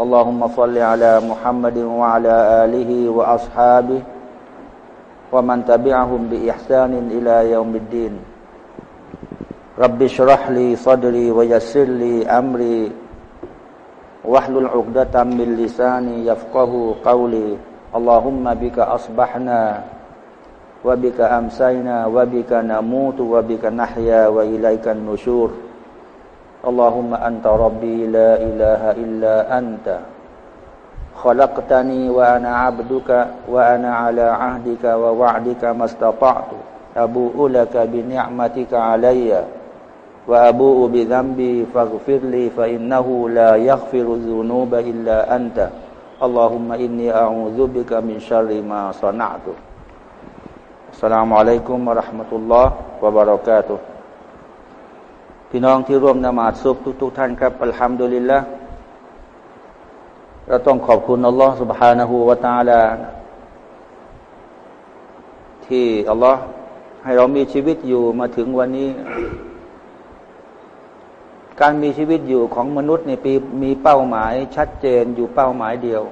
اللهم صل على محمد وعلى آله وأصحابه ومن تبعهم بإحسان إلى يوم الدين. رب اشرح لي صدري ويسر لي أمري. واحلل عقدة من لساني يفقه قولي. اللهم بك أصبحنا وبك أمسينا وبك نموت وبك نحيا وإليك النشور. اللهم أنت ربي لا إله إلا أنت. خلقتني وأنا عبدك وأنا على عهدك ووعدك ما استطعت. أبوء لك بنعمتك علي وأبوء بذنبي فاغفر لي فإنه لا يغفر الذنوب إلا أنت. اللهم إني أعوذ بك من شر ما صنعت. السلام عليكم ورحمة الله وبركاته. พี่น้องที่ร่วมนมาศซุบทุกๆทท่านครับอัลฮัมดุลิลละเราต้องขอบคุณอัลลอฮฺ سبحانه และ تعالى ที่อัลลอฮ์ให้เรามีชีวิตอยู่มาถึงวันนี้ การมีชีวิตอยู่ของมนุษย์ในปีมีเป้าหมาย ชัดเจนอยู่เป้าหมายเดียว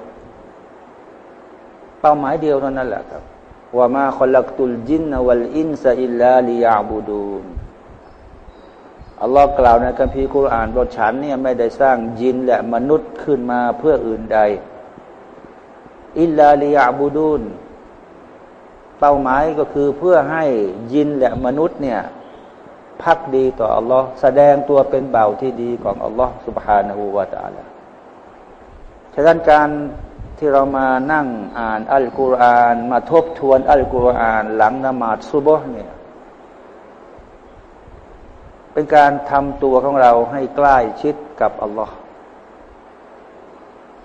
เป้าหมายเดียวนั่นแหละครับว่ามาคอลักตุลจินนวัลอินซาอิลลาลิยาบูดูน อัลลอฮ์กล่าวในคัมภีร์คุรานว่าฉันเนี่ยไม่ได้สร้างญินและมนุษย์ขึ้นมาเพื่ออื่นใด إلا ليعبدونเป้าหมายก็คือเพื่อให้ญินและมนุษย์เนี่ยภักดีต่ออัลลอฮ์แสดงตัวเป็นบ่าวที่ดีของอัลลอฮ์سبحانه وتعالىฉะนั้นการที่เรามานั่งอ่านอัลกุรอาน มาทบทวนอัลกุรอาน หลังนมาดซุบฮ์เนี่ย เป็นการทำตัวของเราให้ใกล้ชิดกับอัลลอฮ์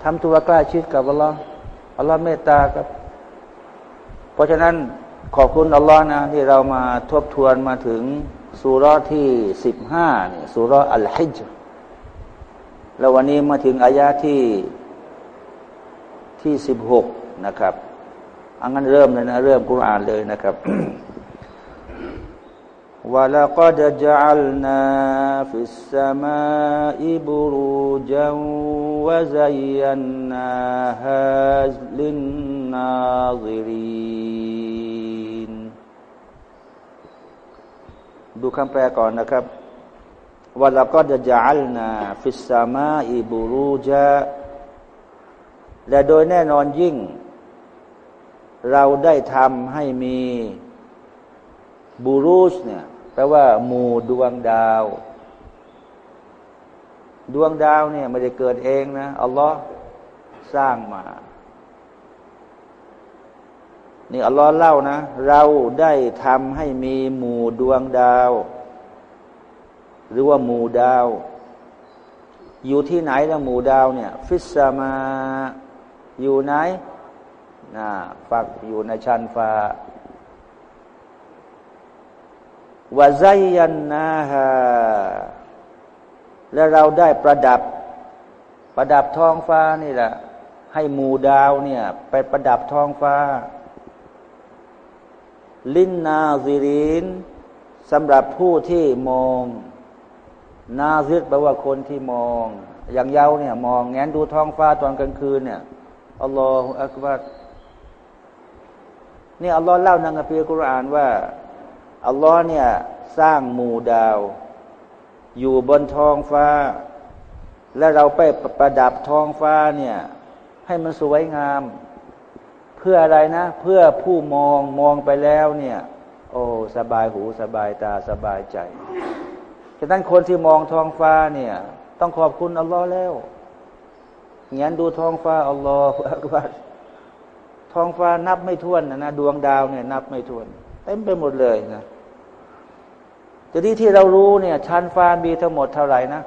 ทำตัวใกล้ชิดกับอัลลอฮ์อัลลอฮ์เมตตาครับ เพราะฉะนั้นขอบคุณอัลลอฮ์นะที่เรามาทบทวนมาถึงสุรที่สิบห้าเนี่ยสุรอัลฮิจแล้ววันนี้มาถึงอายาที่ที่สิบหกนะครับอังั้นเริ่มเลยนะ เริ่มกุรอานเลยนะครับ ولقد جعلنا في السماء بروجا وزيناها للناظرين ดูคำแปลก่อนนะครับว่าเราก็จะจัลนาฟิสามาอิบูรูจาและโดยแน่นอนยิ่ง เราได้ทำให้มีบูรูชเนี่ย แปลว่าหมู่ดวงดาว ดวงดาวเนี่ยไม่ได้เกิดเองนะอัลลอฮ์สร้างมา นี่อัลลอฮ์เล่านะ เราได้ทำให้มีหมู่ดวงดาว หรือว่าหมู่ดาว อยู่ที่ไหนละหมู่ดาวเนี่ย ฟิสมา อยู่ไหนนะฝักอยู่ในชั้นฟ้า วาไซยันนาฮาและเราได้ประดับ ประดับท้องฟ้านี่แหละ ให้หมู่ดาวเนี่ย ไปประดับท้องฟ้า ลินนาซิรินสำหรับผู้ที่มอง นาซิรแปลว่าคนที่มอง อย่างเย้าเนี่ย มองแงนดูท้องฟ้าตอนกลางคืนเนี่ยอัลลอฮฺอักบัรนี่อัลลอฮ์เล่าในคัมภีร์กุรอานว่า อัลลอฮ์เนี่ยสร้างหมู่ดาว อยู่บนท้องฟ้า และเราไปประดับท้องฟ้าเนี่ยให้มันสวยงาม เพื่ออะไรนะ เพื่อผู้มองมองไปแล้วเนี่ย โอ้สบายหูสบายตาสบายใจฉะนั้นคนที่มองท้องฟ้าเนี่ย ต้องขอบคุณอัลลอฮ์แล้วเงี้ยดูท้องฟ้าอัลลอฮ์ว่าท้องฟ้านับไม่ถ้วนนะนะดวงดาวเนี่ยนับไม่ถ้วน เต็มไปหมดเลยนะ ทีนี้ที่เรารู้เนี่ยชั้นฟ้ามีทั้งหมดเท่าไหร่นะ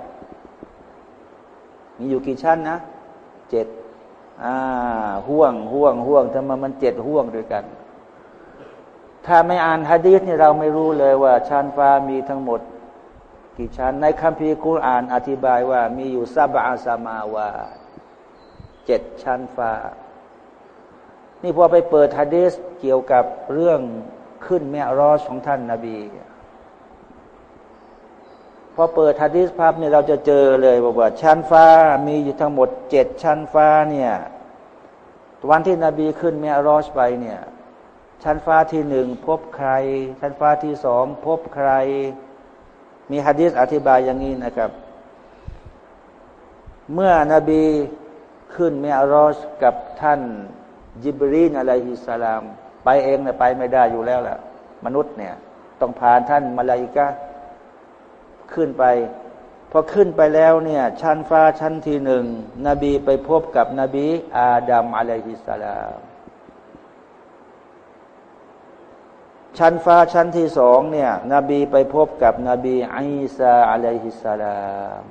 มีอยู่กี่ชั้นนะเจ็ดอ่าห่วงห่วงห่วงทำไมมันเจ็ดห่วงด้วยกัน ถ้าไม่อ่านฮะดีษนี่เราไม่รู้เลยว่าชั้นฟ้ามีทั้งหมด กี่ชั้น ในคัมภีร์กุรอานอธิบายว่า มีอยู่ซาบะอาสามาวาเจ็ดชั้นฟ้า นี่พอไปเปิดฮะดีษเกี่ยวกับเรื่องขึ้นแม่รอชของท่านนาบี พอเปิดฮะดีษภาพเนี่ยเราจะเจอเลยบอกว่าชั้นฟ้ามีอยู่ทั้งหมดเจ็ดชั้นฟ้าเนี่ยวันที่นบีขึ้นเมียรอชไปเนี่ย ชั้นฟ้าที่หนึ่งพบใคร ชั้นฟ้าที่สองพบใคร มีฮะดีษอธิบายอย่างนี้นะครับ เมื่อนบีขึ้นเมียรอชกับท่านยิบรีนอะลัยฮิสสลาม ไปเองเนี่ยไปไม่ได้อยู่แล้วแหละมนุษย์เนี่ย ต้องผ่านท่านมาลายิกะ ขึ้นไปพอขึ้นไปแล้วเนี่ยชั้นฟ้าชั้นที่หนึ่งนบีไปพบกับนบีอาดัมอะลัยฮิสสลามชั้นฟ้าชั้นที่สองเนี่ยนบีไปพบกับนบีอิสาอะลัยฮิสสลาม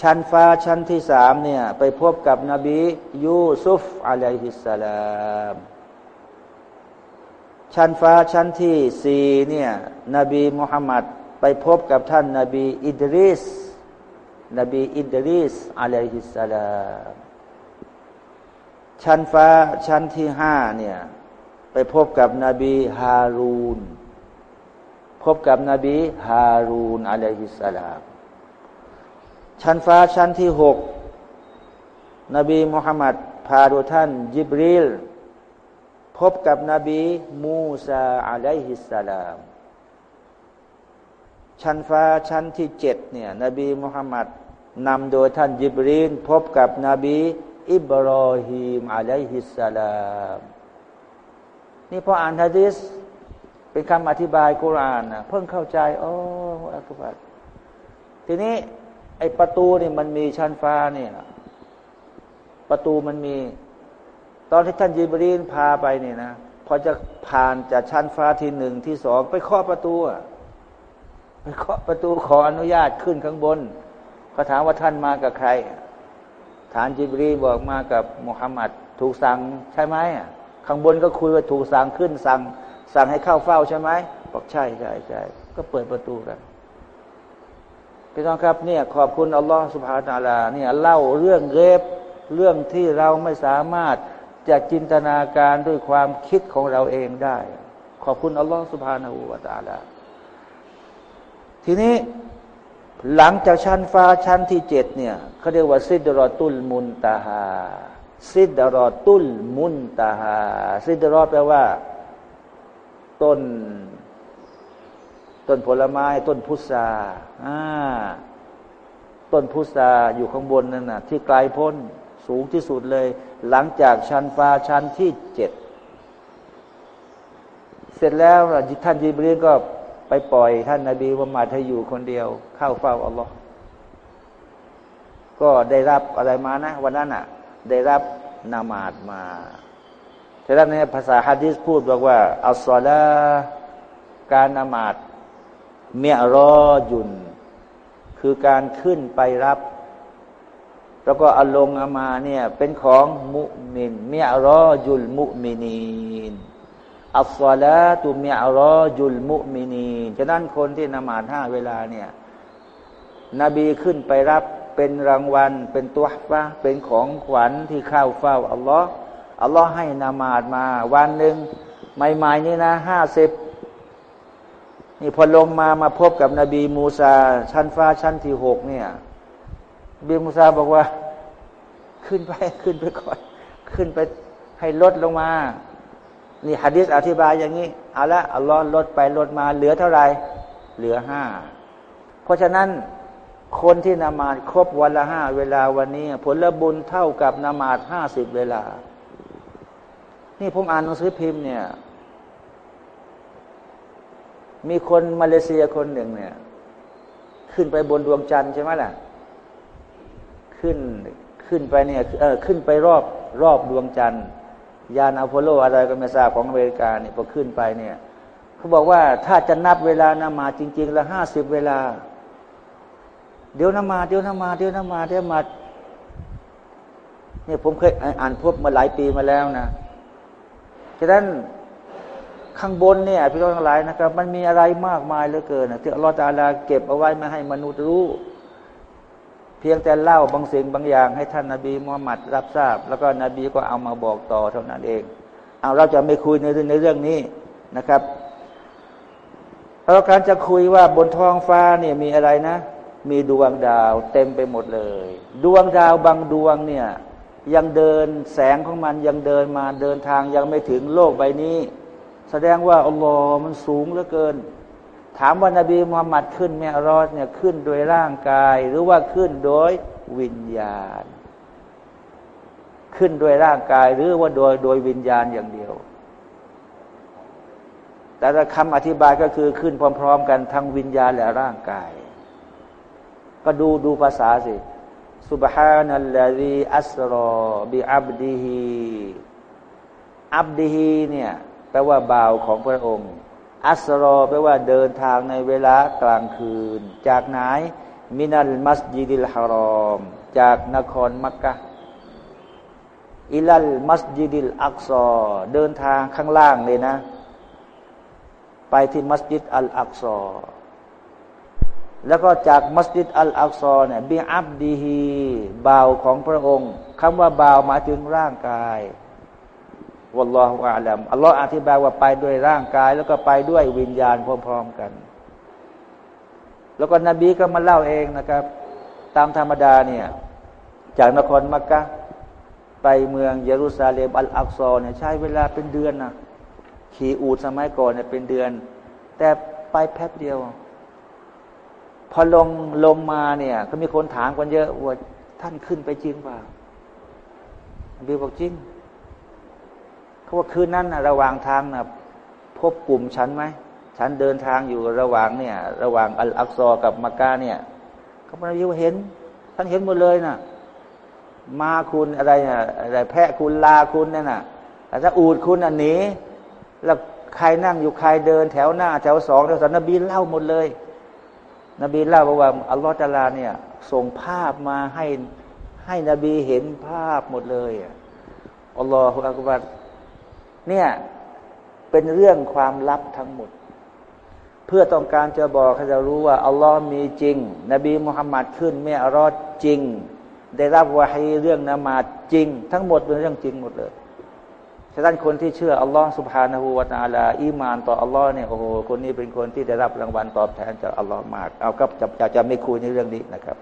ชั้นฟ้าชั้นที่สามเนี่ยไปพบกับนบียูซุฟอะลัยฮิสสลามชั้นฟ้าชั้นที่สี่เนี่ยนบีมุฮัมมัด ไปพบกับท่านนาบีอิดริสนบีอิดริสอะลัยฮิสสลามชั้นฟ้าชั้นที่ห้าเนี่ย ไปพบกับนบีฮารูน พบกับนบีฮารูนอะลัยฮิสสลามชั้นฟ้าชั้นที่หกนบีมุฮัมมัดพาดูท่านยิบรีลพบกับนบีมูซาอะลัยฮิสสลาม ชั้นฟ้าชั้นที่เจ็ดเนี่ยนบีมุฮัมมัดนำโดยท่านยิบรีนพบกับนบี อิบรอฮีมอะลัยฮิสสลามนี่พออ่านฮะดิษเป็นคำอธิบายกุรานนะเพิ่งเข้าใจโอ้อักบัดทีนี้ ไอประตูนี่มันมีชั้นฟ้าเนี่ยประตูมันมี ตอนที่ท่านยิบรีนพาไปเนี่ยนะพอจะผ่านจากชั้นฟ้าที่หนึ่งที่สองไปเคาะประตูอะ เคาะประตูขออนุญาตขึ้นข้างบนเขาถามว่าท่านมากับใคร ฐานจิบรีบอกมากับมุฮัมมัดถูกสั่งใช่ไหมข้างบนก็คุยว่าถูกสั่งขึ้นสั่ง สั่งให้เข้าเฝ้าใช่ไหมบอกใช่ใช่ใช่ก็เปิดประตูกันพี่น้องครับเนี่ยขอบคุณอัลลอฮฺสุบฮานาลาเนี่ยเล่าเรื่องเรบเรื่องที่เราไม่สามารถจะจินตนาการด้วยความคิดของเราเองได้ ขอบคุณอัลลอฮฺสุบฮานาอูวาตาลา ทีนี้หลังจากชั้นฟ้าชั้นที่เจ็ดเนี่ยเขาเรียกว่าซิดรอตุลมุนตาฮาซิดรอตุลมุนตาฮาซิดรอแปลว่า ต้น ต้นผลไม้ ต้นพุทราอ่าต้นพุทราอยู่ข้างบนนั่นนะที่ไกลพ้นสูงที่สุดเลย หลังจากชั้นฟ้าชั้นที่เจ็ดเสร็จแล้วท่านยิบรีนก็ ไปปล่อยท่านนาบีมุฮัมมัดให้อยู่คนเดียว เข้าเฝ้าอัลลอฮ์ก็ได้รับอะไรมานะ วันนั้นอะ ได้รับนามาดมาแต่ละในภาษาฮะดิษพูดบอกว่าอัลซอลาการนามาดเมียรอยุน คือการขึ้นไปรับ แล้วก็อาลงอามาเนี่ย เป็นของมุมินเมียรอยุลมุมินีน อัลลาตุมิอรอจุลมุมินีฉะนั้นคนที่นมาดห้าเวลาเนี่ยนบีขึ้นไปรับเป็นรางวัล เป็นตัวฟ้าเป็นของขวัญที่เข้าเฝ้าอัลลอฮ์อัลลอฮ์ให้นามาดมาวันหนึ่งใหม่ๆนี่นะห้าสิบนี่พอลงมามาพบกับนบีมูซา ชั้นฟ้าชั้นที่หกเนี่ยนบีมูซาบอกว่า ขึ้นไปขึ้นไปก่อน ขึ้นไปให้ลดลงมา นี่ฮะดิษอธิบายอย่างนี้เอาละอัลลอฮ์ลดไปลดมาเหลือเท่าไหร่เหลือห้าเพราะฉะนั้นคนที่นมาดครบวันละห้าเวลาวันนี้ ผลบุญเท่ากับนมาดห้าสิบเวลา นี่ผมอ่านหนังสือพิมพ์เนี่ย มีคนมาเลเซียคนหนึ่งเนี่ย ขึ้นไปบนดวงจันทร์ใช่ไหมล่ะ ขึ้นขึ้นไปเนี่ยเออขึ้นไปรอบรอบดวงจันทร์ ยานอพอลโลอะไรก็ไม่ทราบของอเมริกาเนี่ยพอขึ้นไปเนี่ยเขาบอกว่าถ้าจะนับเวลานมาจริง ๆ ละห้าสิบเวลา เดี๋ยวนมา เดี๋ยวนมา เดี๋ยวนมาเดี๋ยวมาเนี่ยผมเคยอ่านพบมาหลายปีมาแล้วนะฉะนั้นข้างบนเนี่ยพี่น้องทั้งหลายนะครับ มันมีอะไรมากมายเหลือเกินนะที่อัลลอฮฺตาลาเก็บเอาไว้ไม่ให้มนุษย์รู้ เพียงแต่เล่าบางสิ่งบางอย่างให้ท่านนาบีมุฮัมมัดรับทราบ แล้วก็นบีก็เอามาบอกต่อเท่านั้นเอง เอาเราจะไม่คุยในเรื่องในเรื่องนี้นะครับเราการจะคุยว่าบนท้องฟ้าเนี่ยมีอะไรนะ มีดวงดาวเต็มไปหมดเลย ดวงดาวบางดวงเนี่ยยังเดินแสงของมันยังเดินมาเดินทางยังไม่ถึงโลกใบนี้ แสดงว่าอัลลอฮ์มันสูงเหลือเกิน ถามว่านาบีมุฮัมมัดขึ้นเมรอดเนี่ยขึ้นโดยร่างกาย หรือว่าขึ้นโดยวิญญาณ ขึ้นโดยร่างกายหรือว่าโดยโดยวิญญาณอย่างเดียว แต่คำอธิบายก็คือขึ้นพร้อมๆกันทั้งวิญญาณและร่างกาย ก็ดูดูภาษาสิ سبحان الذي أسرى بعبده อับดีฮีเนี่ยแปลว่าบ่าวของพระองค์ أسرى แปลว่าเดินทางในเวลากลางคืน จากไหนمن المسجد الحرام จากนครมักกะإلى المسجد الأقصى เดินทางข้างล่างเลยนะ ไปที่มัสยิดอัลอักซอแล้วก็จากมัสยิดอัลอักซอเนี่ยبعبدهบ่าวของพระองค์คำว่าบ่าวหมายถึงร่างกาย วัลลอฮฺอาลัมอัลลอฮฺอธิบายว่าไปด้วยร่างกาย แล้วก็ไปด้วยวิญญาณพร้อมๆกัน แล้วก็นบีก็มาเล่าเองนะครับ ตามธรรมดาเนี่ย จากนครมักกะไปเมืองเยรูซาเล็มอัลอักซอเนี่ยใช้เวลาเป็นเดือนนะขี่อูดสมัยก่อนเนี่ยเป็นเดือน แต่ไปแป๊บเดียว พอลงลงมาเนี่ยก็มีคนถามกันเยอะว่าท่านขึ้นไปจริงเปล่าบิวบอกจริง เขาว่าคืนนั้นนะระหว่างทางนะพบกลุ่มฉันไหมฉันเดินทางอยู่ระหว่างเนี่ย ระหว่างอัลอักซอกับมักกะเนี่ยเขาบอกว่าเห็นท่านเห็นหมดเลยนะ่ะมาคุณอะไรนะ่ะอะไรแพะคุณลาคุณเนี่ยนะ่ะแต่ถ้าอูดคุณอันนี้ แล้วใครนั่งอยู่ใครเดิน แถวหน้า แถวสองแถวสามนบีเล่าหมดเลย นบีเล่าบอกว่าอัลลอฮฺตาลาเนี่ยส่งภาพมาให้ให้นบีเห็นภาพหมดเลยอัลลอฮฺอักบัร เนี่ยเป็นเรื่องความลับทั้งหมด เพื่อต้องการจะบอกให้เรารู้ว่าอัลลอฮ์มีจริง นบีมุฮัมมัดขึ้นไม่อรอดจริง ได้รับวาฮีเรื่องนมาจริง ทั้งหมดเป็นเรื่องจริงหมดเลยฉะนั้นคนที่เชื่ออัลลอฮ์سبحانه وتعالىอีมานต่ออัลลอฮ์เนี่ยโอ้โหคนนี้เป็นคนที่ได้รับรางวัลตอบแทนจากอัลลอฮ์มาก เอาครับจะจะไม่คุยในเรื่องนี้นะครับ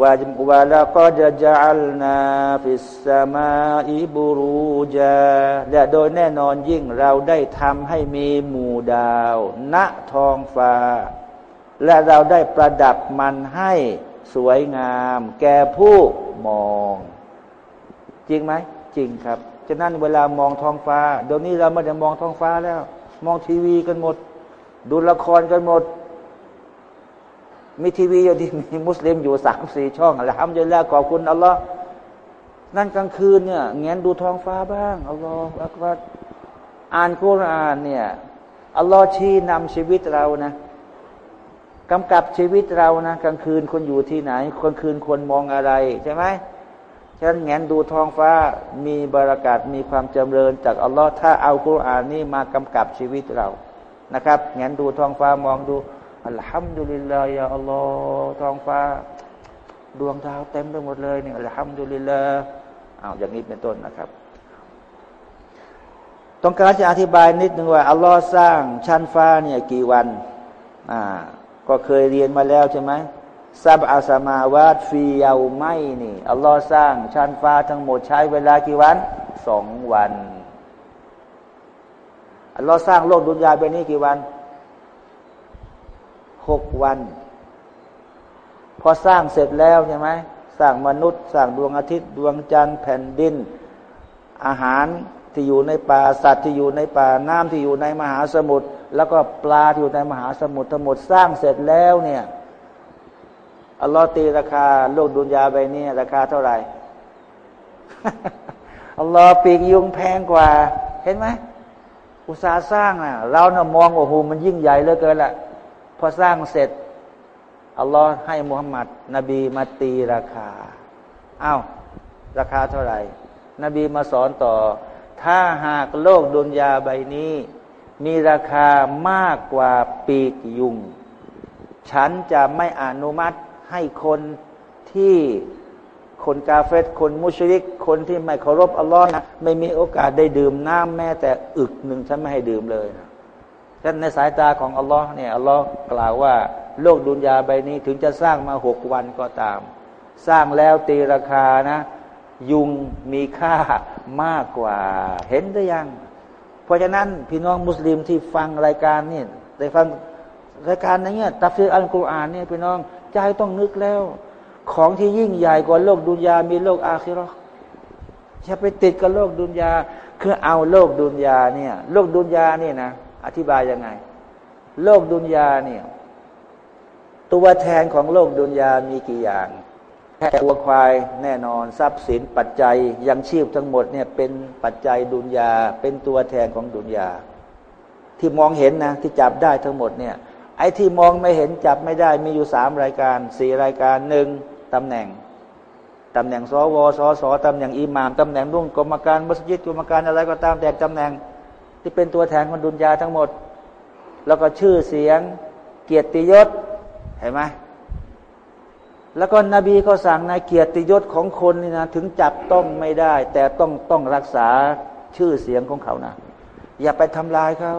ว่า ولقد جعلنا في السماء بروجاและโดยแน่นอนยิ่งเราได้ทำให้มีหมู่ดาว ณท้องฟ้า และเราได้ประดับมันให้สวยงาม แก่ผู้มอง จริงไหม จริงครับ ฉะนั้นเวลามองท้องฟ้า เดี๋ยวนี้เราไม่ได้มองท้องฟ้าแล้ว มองทีวีกันหมด ดูละครกันหมด มีทีวีอยู่ที่มีมุสลิมอยู่สามสี่ช่องอะไรทำเยอะแล้วขอบคุณอัลลอฮ์นั่นกลางคืนเนี่ยเงี้ยดูท้องฟ้าบ้างอัลลอฮ์อักบัดอ่านกุรอานเนี่ยอัลลอฮ์ชี้นำชีวิตเรานะกำกับชีวิตเรานะกลางคืนคนอยู่ที่ไหนกลางคืนควรมองอะไรใช่ไหมฉะนั้นแงนดูท้องฟ้ามีบารักาศมีความจำเริญจากอัลลอฮ์ถ้าเอากุรอานนี่มากำกับชีวิตเรานะครับแงนดูท้องฟ้ามองดู อัลฮัมดุลิลลาห์ยาอัลลอฮ์ท้องฟ้า ดวงดาวเต็มไปหมดเลยเนี่ยอัลฮัมดุลิลลาห์เอาอย่างนี้เป็นต้นนะครับ ต้องการจะอธิบายนิดนึงว่าอัลลอฮ์สร้างชั้นฟ้าเนี่ยกี่วันอ่าก็เคยเรียนมาแล้วใช่ไหมซับอาสมาวาตฟีเยาไม่นี่อัลลอฮ์สร้างชั้นฟ้าทั้งหมดใช้เวลากี่วันสองวันอัลลอฮ์สร้างโลกดุนยาไปนี้กี่วัน หกวัน พอสร้างเสร็จแล้วใช่ไหมสร้างมนุษย์ สร้างดวงอาทิตย์ดวงจันทร์แผ่นดิน อาหารที่อยู่ในป่าสัตว์ที่อยู่ในป่าน้ำที่อยู่ในมหาสมุทรแล้วก็ปลาที่อยู่ในมหาสมุทรทั้งหมดสร้างเสร็จแล้วเนี่ยอัลลอฮ์ตีราคาโลกดุนยาใบนี้ราคาเท่าไหร่อัลลอฮ์ปีกยุงแพงกว่า เห็นไหมอุตสาห์สร้างอะ เราเน่ะมองโอ้โหมันยิ่งใหญ่เหลือเกินแหละ พอสร้างเสร็จ อัลลอฮ์ให้มุฮัมมัดนบีมาตีราคาอ้าวราคาเท่าไหร่ นบีมาสอนต่อ ถ้าหากโลกดุนยาใบนี้ มีราคามากกว่าปีกยุง ฉันจะไม่อนุมัติให้คนที่คนกาเฟตคนมุชริก คนที่ไม่เคารพอัลลอฮ์นะไม่มีโอกาสได้ดื่มน้ำแม้แต่อึกหนึ่งฉันไม่ให้ดื่มเลยนะ ฉะนั้นในสายตาของอัลลอฮ์เนี่ยอัลลอฮ์กล่าวว่า โลกดุนยาใบนี้ถึงจะสร้างมาหกวันก็ตาม สร้างแล้วตีราคานะ ยุงมีค่ามากกว่า เห็นหรือยัง เพราะฉะนั้นพี่น้องมุสลิมที่ฟังรายการนี่ได้ฟังรายการนี้ตัฟซีอัลกุรอานเนี่ยพี่น้องใจต้องนึกแล้ว ของที่ยิ่งใหญ่กว่าโลกดุนยา มีโลกอาคิรออย่าไปติดกับโลกดุนยา คือเอาโลกดุนยาเนี่ย โลกดุนยานี่นะ อธิบายยังไง โลกดุนยาเนี่ย ตัวแทนของโลกดุนยามีกี่อย่างแค่วัวควายแน่นอนทรัพย์สินปัจจัยยังชีพทั้งหมดเนี่ยเป็นปัจจัยดุนยา เป็นตัวแทนของดุนยา ที่มองเห็นนะ ที่จับได้ทั้งหมดเนี่ย ไอ้ที่มองไม่เห็นจับไม่ได้มีอยู่สามรายการสี่รายการหนึ่งตำแหน่งตำแหน่งสวสสตำแหน่งอิหมามตำแหน่งรุ่งกรรมการมัสยิดกรรมการอะไรก็ตามแต่ตำแหน่ง ที่เป็นตัวแทนของดุนยาทั้งหมด แล้วก็ชื่อเสียง เกียรติยศเห็นไหมแล้วก็นบีก็สั่งในเกียรติยศของคนนี่นะถึงจับต้องไม่ได้ แต่ต้องต้องรักษาชื่อเสียงของเขานะอย่าไปทำลายเขา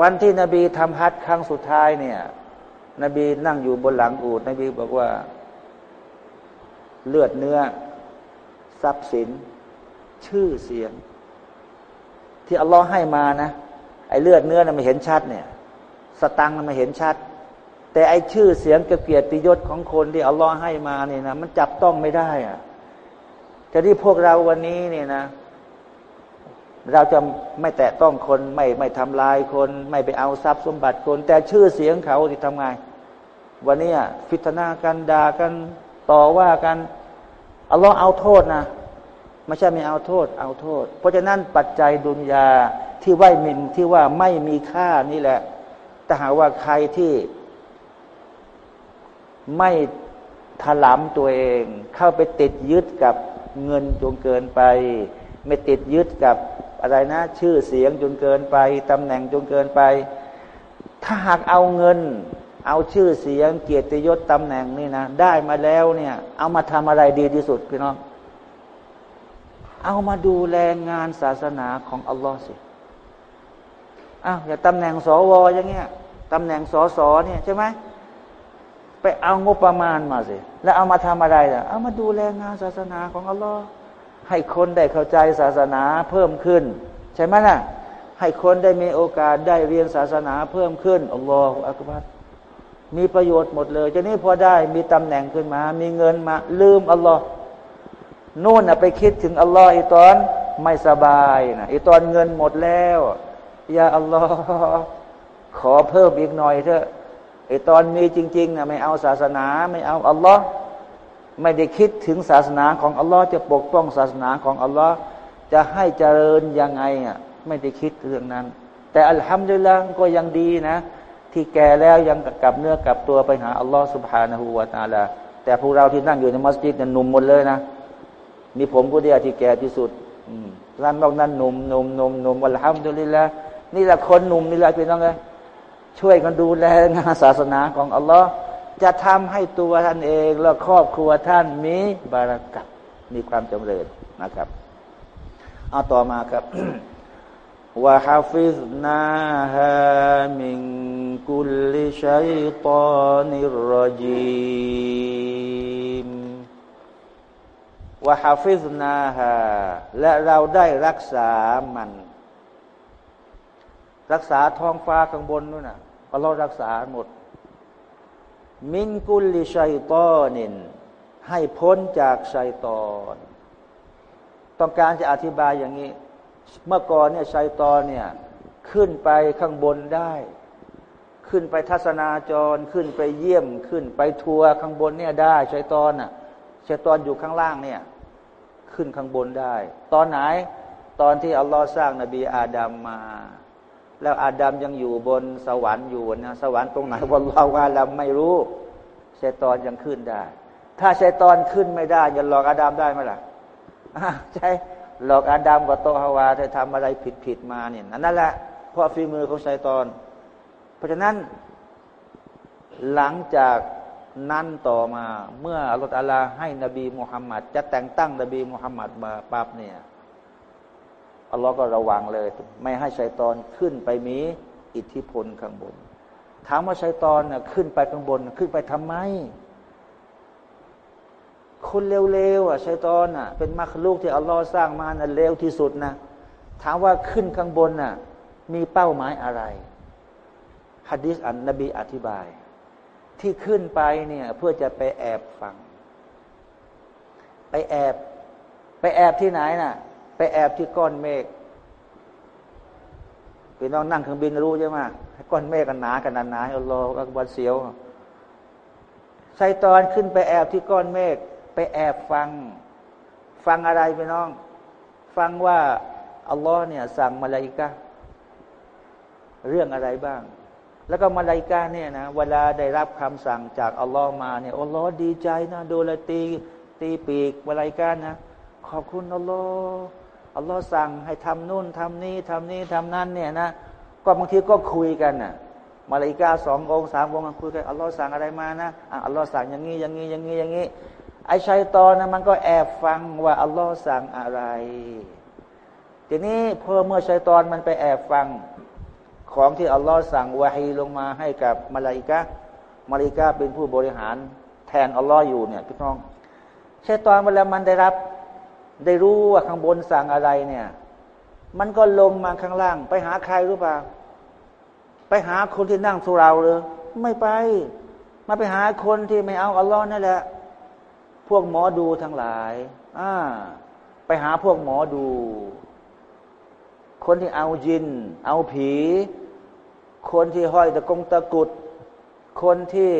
วันที่นบีทำฮัทครั้งสุดท้ายเนี่ย นบีนั่งอยู่บนหลังอูดนบีบอกว่า เลือดเนื้อ ทรัพย์สิน ชื่อเสียง ที่อัลลอฮ์ให้มานะไอ้เลือดเนื้อนะไม่เห็นชัดเนี่ย สตังค์ไม่เห็นชัด แต่ไอ้ชื่อเสียงเกียรติยศของคนที่อัลลอฮ์ให้มาเนี่ยนะมันจับต้องไม่ได้อะแต่ที่พวกเราวันนี้เนี่ยนะ เราจะไม่แตะต้องคนไม่ไม่ทำลายคน ไม่ไปเอาทรัพย์สมบัติคน แต่ชื่อเสียงเขาที่ทำไงวันนี้ฟิตนากันด่ากันต่อว่ากันอัลลอฮ์เอาโทษนะ ไม่ใช่ไม่เอาโทษ เอาโทษ เพราะฉะนั้นปัจจัยดุนยาที่ไหวมินที่ว่าไม่มีค่านี่แหละแต่หาว่าใครที่ไม่ถลำตัวเอง เข้าไปติดยึดกับเงินจนเกินไป ไม่ติดยึดกับอะไรนะ ชื่อเสียงจนเกินไปตำแหน่งจนเกินไป ถ้าหากเอาเงิน เอาชื่อเสียงเกียรติยศตำแหน่งนี่นะได้มาแล้วเนี่ย เอามาทำอะไรดีที่สุดพี่น้อง เอามาดูแลงานศาสนาของอัลลอฮ์สิอ้าวอย่าตำแหน่งสวอย่างเงี้ยตำแหน่งสสเนี่ยใช่ไหมไปเอางบประมาณมาสิ แล้วเอามาทำอะไรล่ะเอามาดูแลงานศาสนาของอัลลอฮ์ให้คนได้เข้าใจศาสนาเพิ่มขึ้น ใช่ไหมล่ะให้คนได้มีโอกาสได้เรียนศาสนาเพิ่มขึ้นอัลลอฮฺอักบัรมีประโยชน์หมดเลยจะนี้พอได้มีตำแหน่งขึ้นมา มีเงินมาลืมอัลลอฮ์ นู่นนะไปคิดถึงอัลลอฮ์อีตอนไม่สบายนะอีตอนเงินหมดแล้วยาอัลลอฮ์ขอเพิ่มอีกหน่อยเถอะไอตอนมีจริงๆนะไม่เอาศาสนาไม่เอาอัลลอฮ์ไม่ได้คิดถึงศาสนาของอัลลอฮ์จะปกป้องศาสนาของอัลลอฮ์จะให้เจริญยังไงอะไม่ได้คิดเรื่องนั้น แต่อัลฮัมดุลิลละก็ยังดีนะ ที่แก่แล้วยังกลับเนื้อกลับตัวไปหาอัลลอฮ์สุบฮานะฮูวาตาลาแต่พวกเราที่นั่งอยู่ในมัสยิดเนี่ยหนุ่มหมดเลยนะ มีผมผู้เดียวที่แก่ที่สุดร้านนอกนั้นหนุ่มหนุ่มหนุ่มหนุ่มอัลฮัมดุลิละนี่แหละคนหนุ่มนี่แหละพี่น้องเลยช่วยกันดูแลงานศาสนาของอัลลอฮ์จะทำให้ตัวท่านเองและครอบครัวท่านมีบารักัตมีความจำเริญนะครับ เอาต่อมาครับوحفظناها من كل شيطان رجيم وحفظناهاและเราได้รักษามัน รักษาท้องฟ้าข้างบนนู่นน่ะเรารักษาหมด มินกุลิชัยตอนิน ให้พ้นจากชัยตอน ต้องการจะอธิบายอย่างนี้ เมื่อก่อนเนี่ยชัยตอนเนี่ย ขึ้นไปข้างบนได้ ขึ้นไปทัศนาจร ขึ้นไปเยี่ยมขึ้นไปทัวร์ข้างบนเนี่ยได้ชัยตอนน่ะ ชัยตอนอยู่ข้างล่างเนี่ยขึ้นข้างบนได้ ตอนไหนตอนที่อัลลอฮ์สร้างนบีอาดัมมา แล้วอาดัมยังอยู่บนสวรรค์อยู่นะสวรรค์ตรงไหนวันเราอาดัมไม่รู้ชัยตอนยังขึ้นได้ ถ้าชัยตอนขึ้นไม่ได้จะหลอกอาดามได้ไหมล่ะใช่หลอกอาดามกับโตฮาวาเธอทำอะไรผิดผิดมาเนี่ยนั่นแหละเพราะฝีมือของชัยตอน เพราะฉะนั้นหลังจาก นั้นต่อมาเมื่ออัลลอฮฺลาให้นบีมุฮัมมัดจะแต่งตั้งนบีมุฮัมมัดมาปั๊บเนี่ยอัลลอฮ์ก็ระวังเลย ไม่ให้ชัยตอนขึ้นไปมีอิทธิพลข้างบน ถามว่าชัยตอนน่ะขึ้นไปข้างบนขึ้นไปทำไม คนเร็วๆอะชัยตอนอะเป็นมรรคลูกที่อัลลอฮ์สร้างมาน่ะเร็วที่สุดนะถามว่าขึ้นข้างบนน่ะมีเป้าหมายอะไรฮะดิษอันนบีอธิบาย ที่ขึ้นไปเนี่ย เพื่อจะไปแอบฟัง ไปแอบ ไปแอบที่ไหนน่ะ ไปแอบที่ก้อนเมฆพี่น้องนั่งเครื่องบินรู้ใช่ไหมก้อนเมฆกันหนากันหนาอัลลอฮฺอักบัดเสียวไซตอนขึ้นไปแอบที่ก้อนเมฆไปแอบฟัง ฟังอะไรพี่น้อง ฟังว่าอัลลอฮ์เนี่ยสั่งมาลาอิกะเรื่องอะไรบ้าง แล้วก็มาลายกาเนี่ยนะเวลาได้รับคำสั่งจากอัลลอฮ์มาเนี่ยอัลลอฮ์ดีใจนะดูแลตีตีปีกมาลายกานะขอบคุณอัลลอฮ์อัลลอฮ์สั่งให้ทำนู่นทำนี้ทำนี้ทำนั้นเนี่ยนะก็บางทีก็คุยกันนะ่ะมาลายกาสององค์สามองค์คุยกันอัลลอฮ์สั่งอะไรมานะอัลลอฮ์สั่งอย่างนี้อย่างนี้อย่างนี้อย่างนี้ไอ้ชัยตอนนะมันก็แอบฟังว่าอัลลอฮ์สั่งอะไร ทีนี้พอเมื่อชัยตอนมันไปแอบฟัง ของที่อัลลอฮ์สั่งวะฮีลงมาให้กับมาลาอิกะมาลาอิกะเป็นผู้บริหารแทนอัลลอฮ์อยู่เนี่ยพี่น้องใช่ตอนเวลามันได้รับ ได้รู้ว่าข้างบนสั่งอะไรเนี่ย มันก็ลงมาข้างล่าง ไปหาใครรู้เปล่าไปหาคนที่นั่งสุราเลยไม่ไป มาไปหาคนที่ไม่เอาอัลลอฮ์นั่นแหละ พวกหมอดูทั้งหลายอ่าไปหาพวกหมอดู คนที่เอาจิน เอาผี คนที่ห้อยตะกงตะกุด คนที่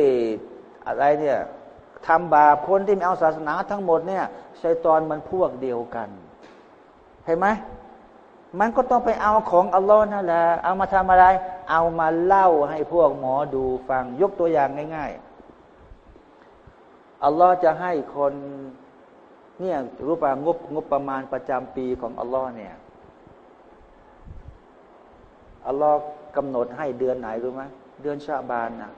อะไรเนี่ยทำบาปคนที่ไม่เอาศาสนาทั้งหมดเนี่ยชัยตอนมันพวกเดียวกันเห็นไหมมันก็ต้องไปเอาของอัลลอฮ์นั่นแหละเอามาทำอะไร เอามาเล่าให้พวกหมอดูฟังยกตัวอย่างง่าย ๆ อัลลอฮ์จะให้คนเนี่ยรู้ป่ะงบงบประมาณประจำปีของอัลลอฮ์เนี่ยอัลลอฮ์ กำหนดให้เดือนไหนรู้ไหมเดือนชาบานนะ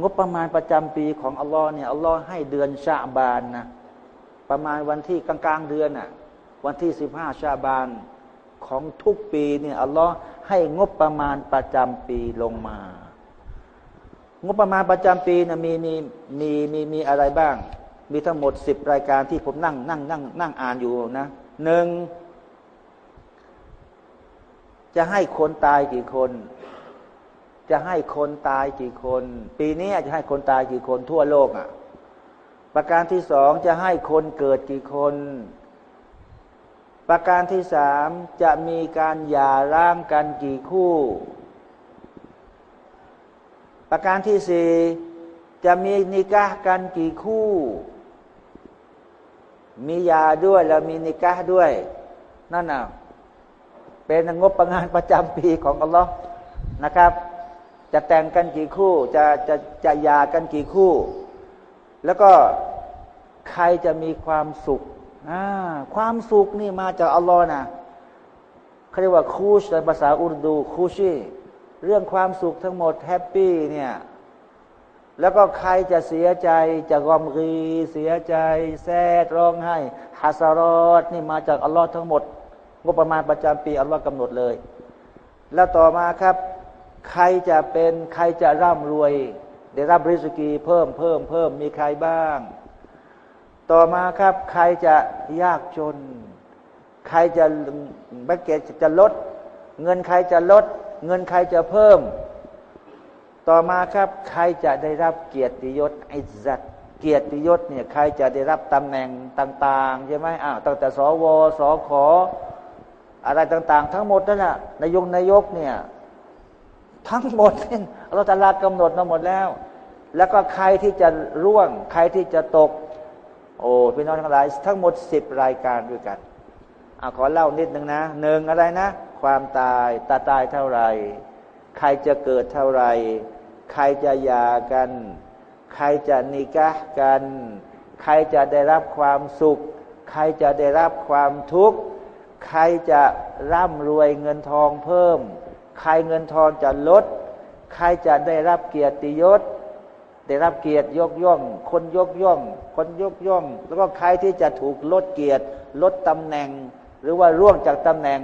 งบประมาณประจำปีของอัลลอฮ์เนี่ยอัลลอฮ์ให้เดือนชาบานนะประมาณวันที่กลางๆเดือนน่ะวันที่สิบห้าชาบานของทุกปีเนี่ยอัลลอฮ์ให้งบประมาณประจำปีลงมา งบประมาณประจำปีนะมีมีมีมีมีอะไรบ้าง มีทั้งหมดสิบรายการที่ผมนั่งนั่งนั่งนั่งอ่านอยู่นะหนึ่ง จะให้คนตายกี่คน จะให้คนตายกี่คน ปีนี้จะให้คนตายกี่คนทั่วโลกอะ ประการที่สองจะให้คนเกิดกี่คน ประการที่สามจะมีการหย่าร้างกันกี่คู่ ประการที่สี่จะมีนิกะกันกี่คู่ มียาด้วยแล้วมีนิกะด้วย นั่นน่ะ เป็นงบประมาณประจำปีของอัลลอฮ์นะครับ จะแต่งกันกี่คู่จะจะจะยากันกี่คู่ แล้วก็ใครจะมีความสุขความสุขนี่มาจากอัลลอฮ์นะเขาเรียกว่าخوش ในภาษาอุรดู خوشیเรื่องความสุขทั้งหมด happy เนี่ยแล้วก็ใครจะเสียใจจะغمیเสียใจ sad ร้องไห้حسرتนี่มาจากอัลลอฮ์ทั้งหมด งบประมาณประจำปีอัลลอฮ์กำหนดเลย แล้วต่อมาครับ ใครจะเป็นใครจะร่ำรวย ได้รับริสกีเพิ่มเพิ่มเพิ่มมีใครบ้าง ต่อมาครับ ใครจะยากจน ใครจะแบกเกจจะลด เงินใครจะลด เงินใครจะเพิ่ม ต่อมาครับ ใครจะได้รับเกียรติยศไอ้จัดเกียรติยศเนี่ยใครจะได้รับตำแหน่งต่าง ๆ ใช่ไหมอ้าวตั้งแต่สวสขอ อะไรต่าง ๆ ทั้งหมดนั่นแหละนายกนายกเนี่ย ทั้งหมดเราตลาดกำหนดมาหมดแล้ว แล้วก็ใครที่จะร่วง ใครที่จะตก โอ้พี่น้องทั้งหลาย ทั้งหมดสิบรายการด้วยกันอขอเล่านิดนึงนะหนึ่งอะไรนะ ความตายตาตายเท่าไรใครจะเกิดเท่าไรใครจะหย่ากันใใครจะนิกะกัน ใครจะได้รับความสุข ใครจะได้รับความทุกข์ ใครจะร่ำรวยเงินทองเพิ่ม ใครเงินทองจะลด ใครจะได้รับเกียรติยศ ได้รับเกียรติยกย่อง คนยกย่อง คนยกย่อง แล้วก็ใครที่จะถูกลดเกียรติ ลดตำแหน่ง หรือว่าร่วงจากตำแหน่ง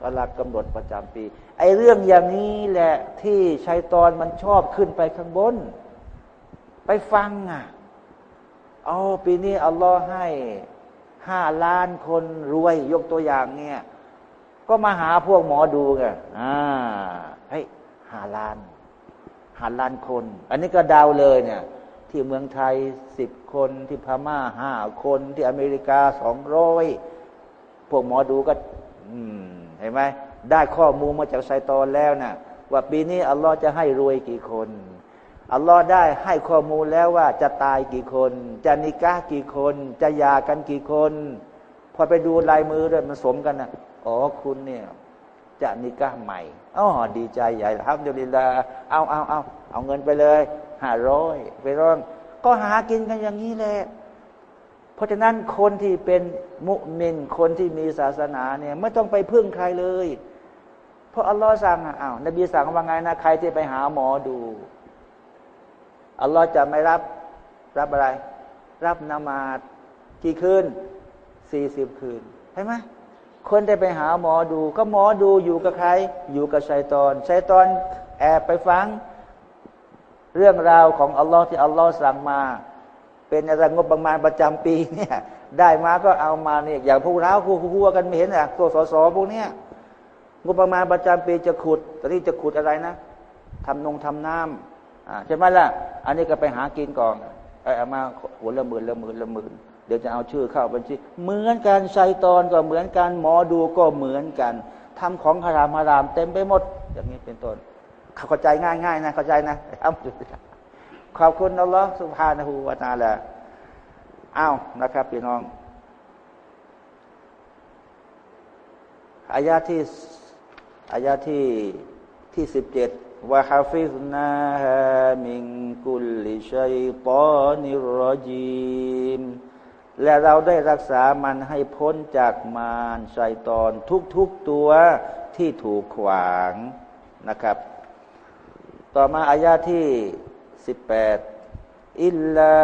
ก็ลักกำหนดประจำปี ไอ้เรื่องอย่างนี้แหละที่ชัยตอนมันชอบขึ้นไปข้างบน ไปฟังอะ เอาปีนี้อัลลอฮ์ให้ ห้าล้านคนรวย ยกตัวอย่างเนี่ย ก็มาหาพวกหมอดูไงอ่าเฮ้ยห้าล้านห้าล้านคน อันนี้ก็ดาวเลยเนี่ย ที่เมืองไทยสิบคนที่พม่าห้าคนที่อเมริกาสองร้อยพวกหมอดูก็ อืมเห็นไหมได้ข้อมูลมาจากไซตอนแล้วนะว่าปีนี้อัลลอฮ์จะให้รวยกี่คน อัลลอฮ์ได้ให้ข้อมูลแล้วว่าจะตายกี่คน จะนิกะกี่คน จะยากันกี่คน พอไปดูลายมือด้วยมันสมกันนะอ๋อคุณเนี่ย จะนิกะใหม่อ๋อดีใจใหญ่ครับเดี๋ยวลีลาเอาเอาเอาเอาเงินไปเลยห้าร้อยไปร้องก็หากินกันอย่างนี้แหละเพราะฉะนั้นคนที่เป็นมุมินคนที่มีศาสนาเนี่ยไม่ต้องไปพึ่งใครเลย เพราะอัลลอฮ์สั่งอ้าวนบีสั่งว่าไงนะใครที่ไปหาหมอดู อัลลอฮ์จะไม่รับรับอะไร รับนามาดกี่คืนสี่สิบคืนใช่ไหมคนที่ไปหาหมอดู ก็หมอดูอยู่กับใคร อยู่กับชัยตอนชัยตอนแอบไปฟัง เรื่องราวของอัลลอฮ์ที่อัลลอฮ์สั่งมา เป็นอะไรงบประมาณประจำปีเนี่ย ได้มาก็เอามาเนี่ยอย่างพวกเราคู่คู่กันไม่เห็นอะตัวสสพวกเนี้ยงบประมาณประจำปีจะขุดตอนนี้จะขุดอะไรนะทำนงทำน้ำอ่า ใช่ไหมล่ะ อันนี้ก็ไปหากินก่อนไอ้เอามาหัวละหมื่นละหมื่นละหมื่นเดี๋ยวจะเอาชื่อเข้าบัญชีเหมือนกันชัยตอนก็เหมือนกันหมอดูก็เหมือนกันทำของฮารามฮาราม เต็มไปหมด อย่างนี้เป็นต้นเข้าใจง่ายๆนะเข้าใจนะขอบคุณอัลลอฮ์สุบฮานะฮูวาตาละอ้าวนะครับพี่น้องอายาที่อายาที่ที่สิบเจ็ด ว่าฮาฟิซนาฮามิงกุลิชัยตอนิรจีมและเราได้รักษามันให้พ้นจากมารชัยตอนทุกๆตัวที่ถูกขวางนะครับ ต่อมาอายาที่สิบแปดอิลลา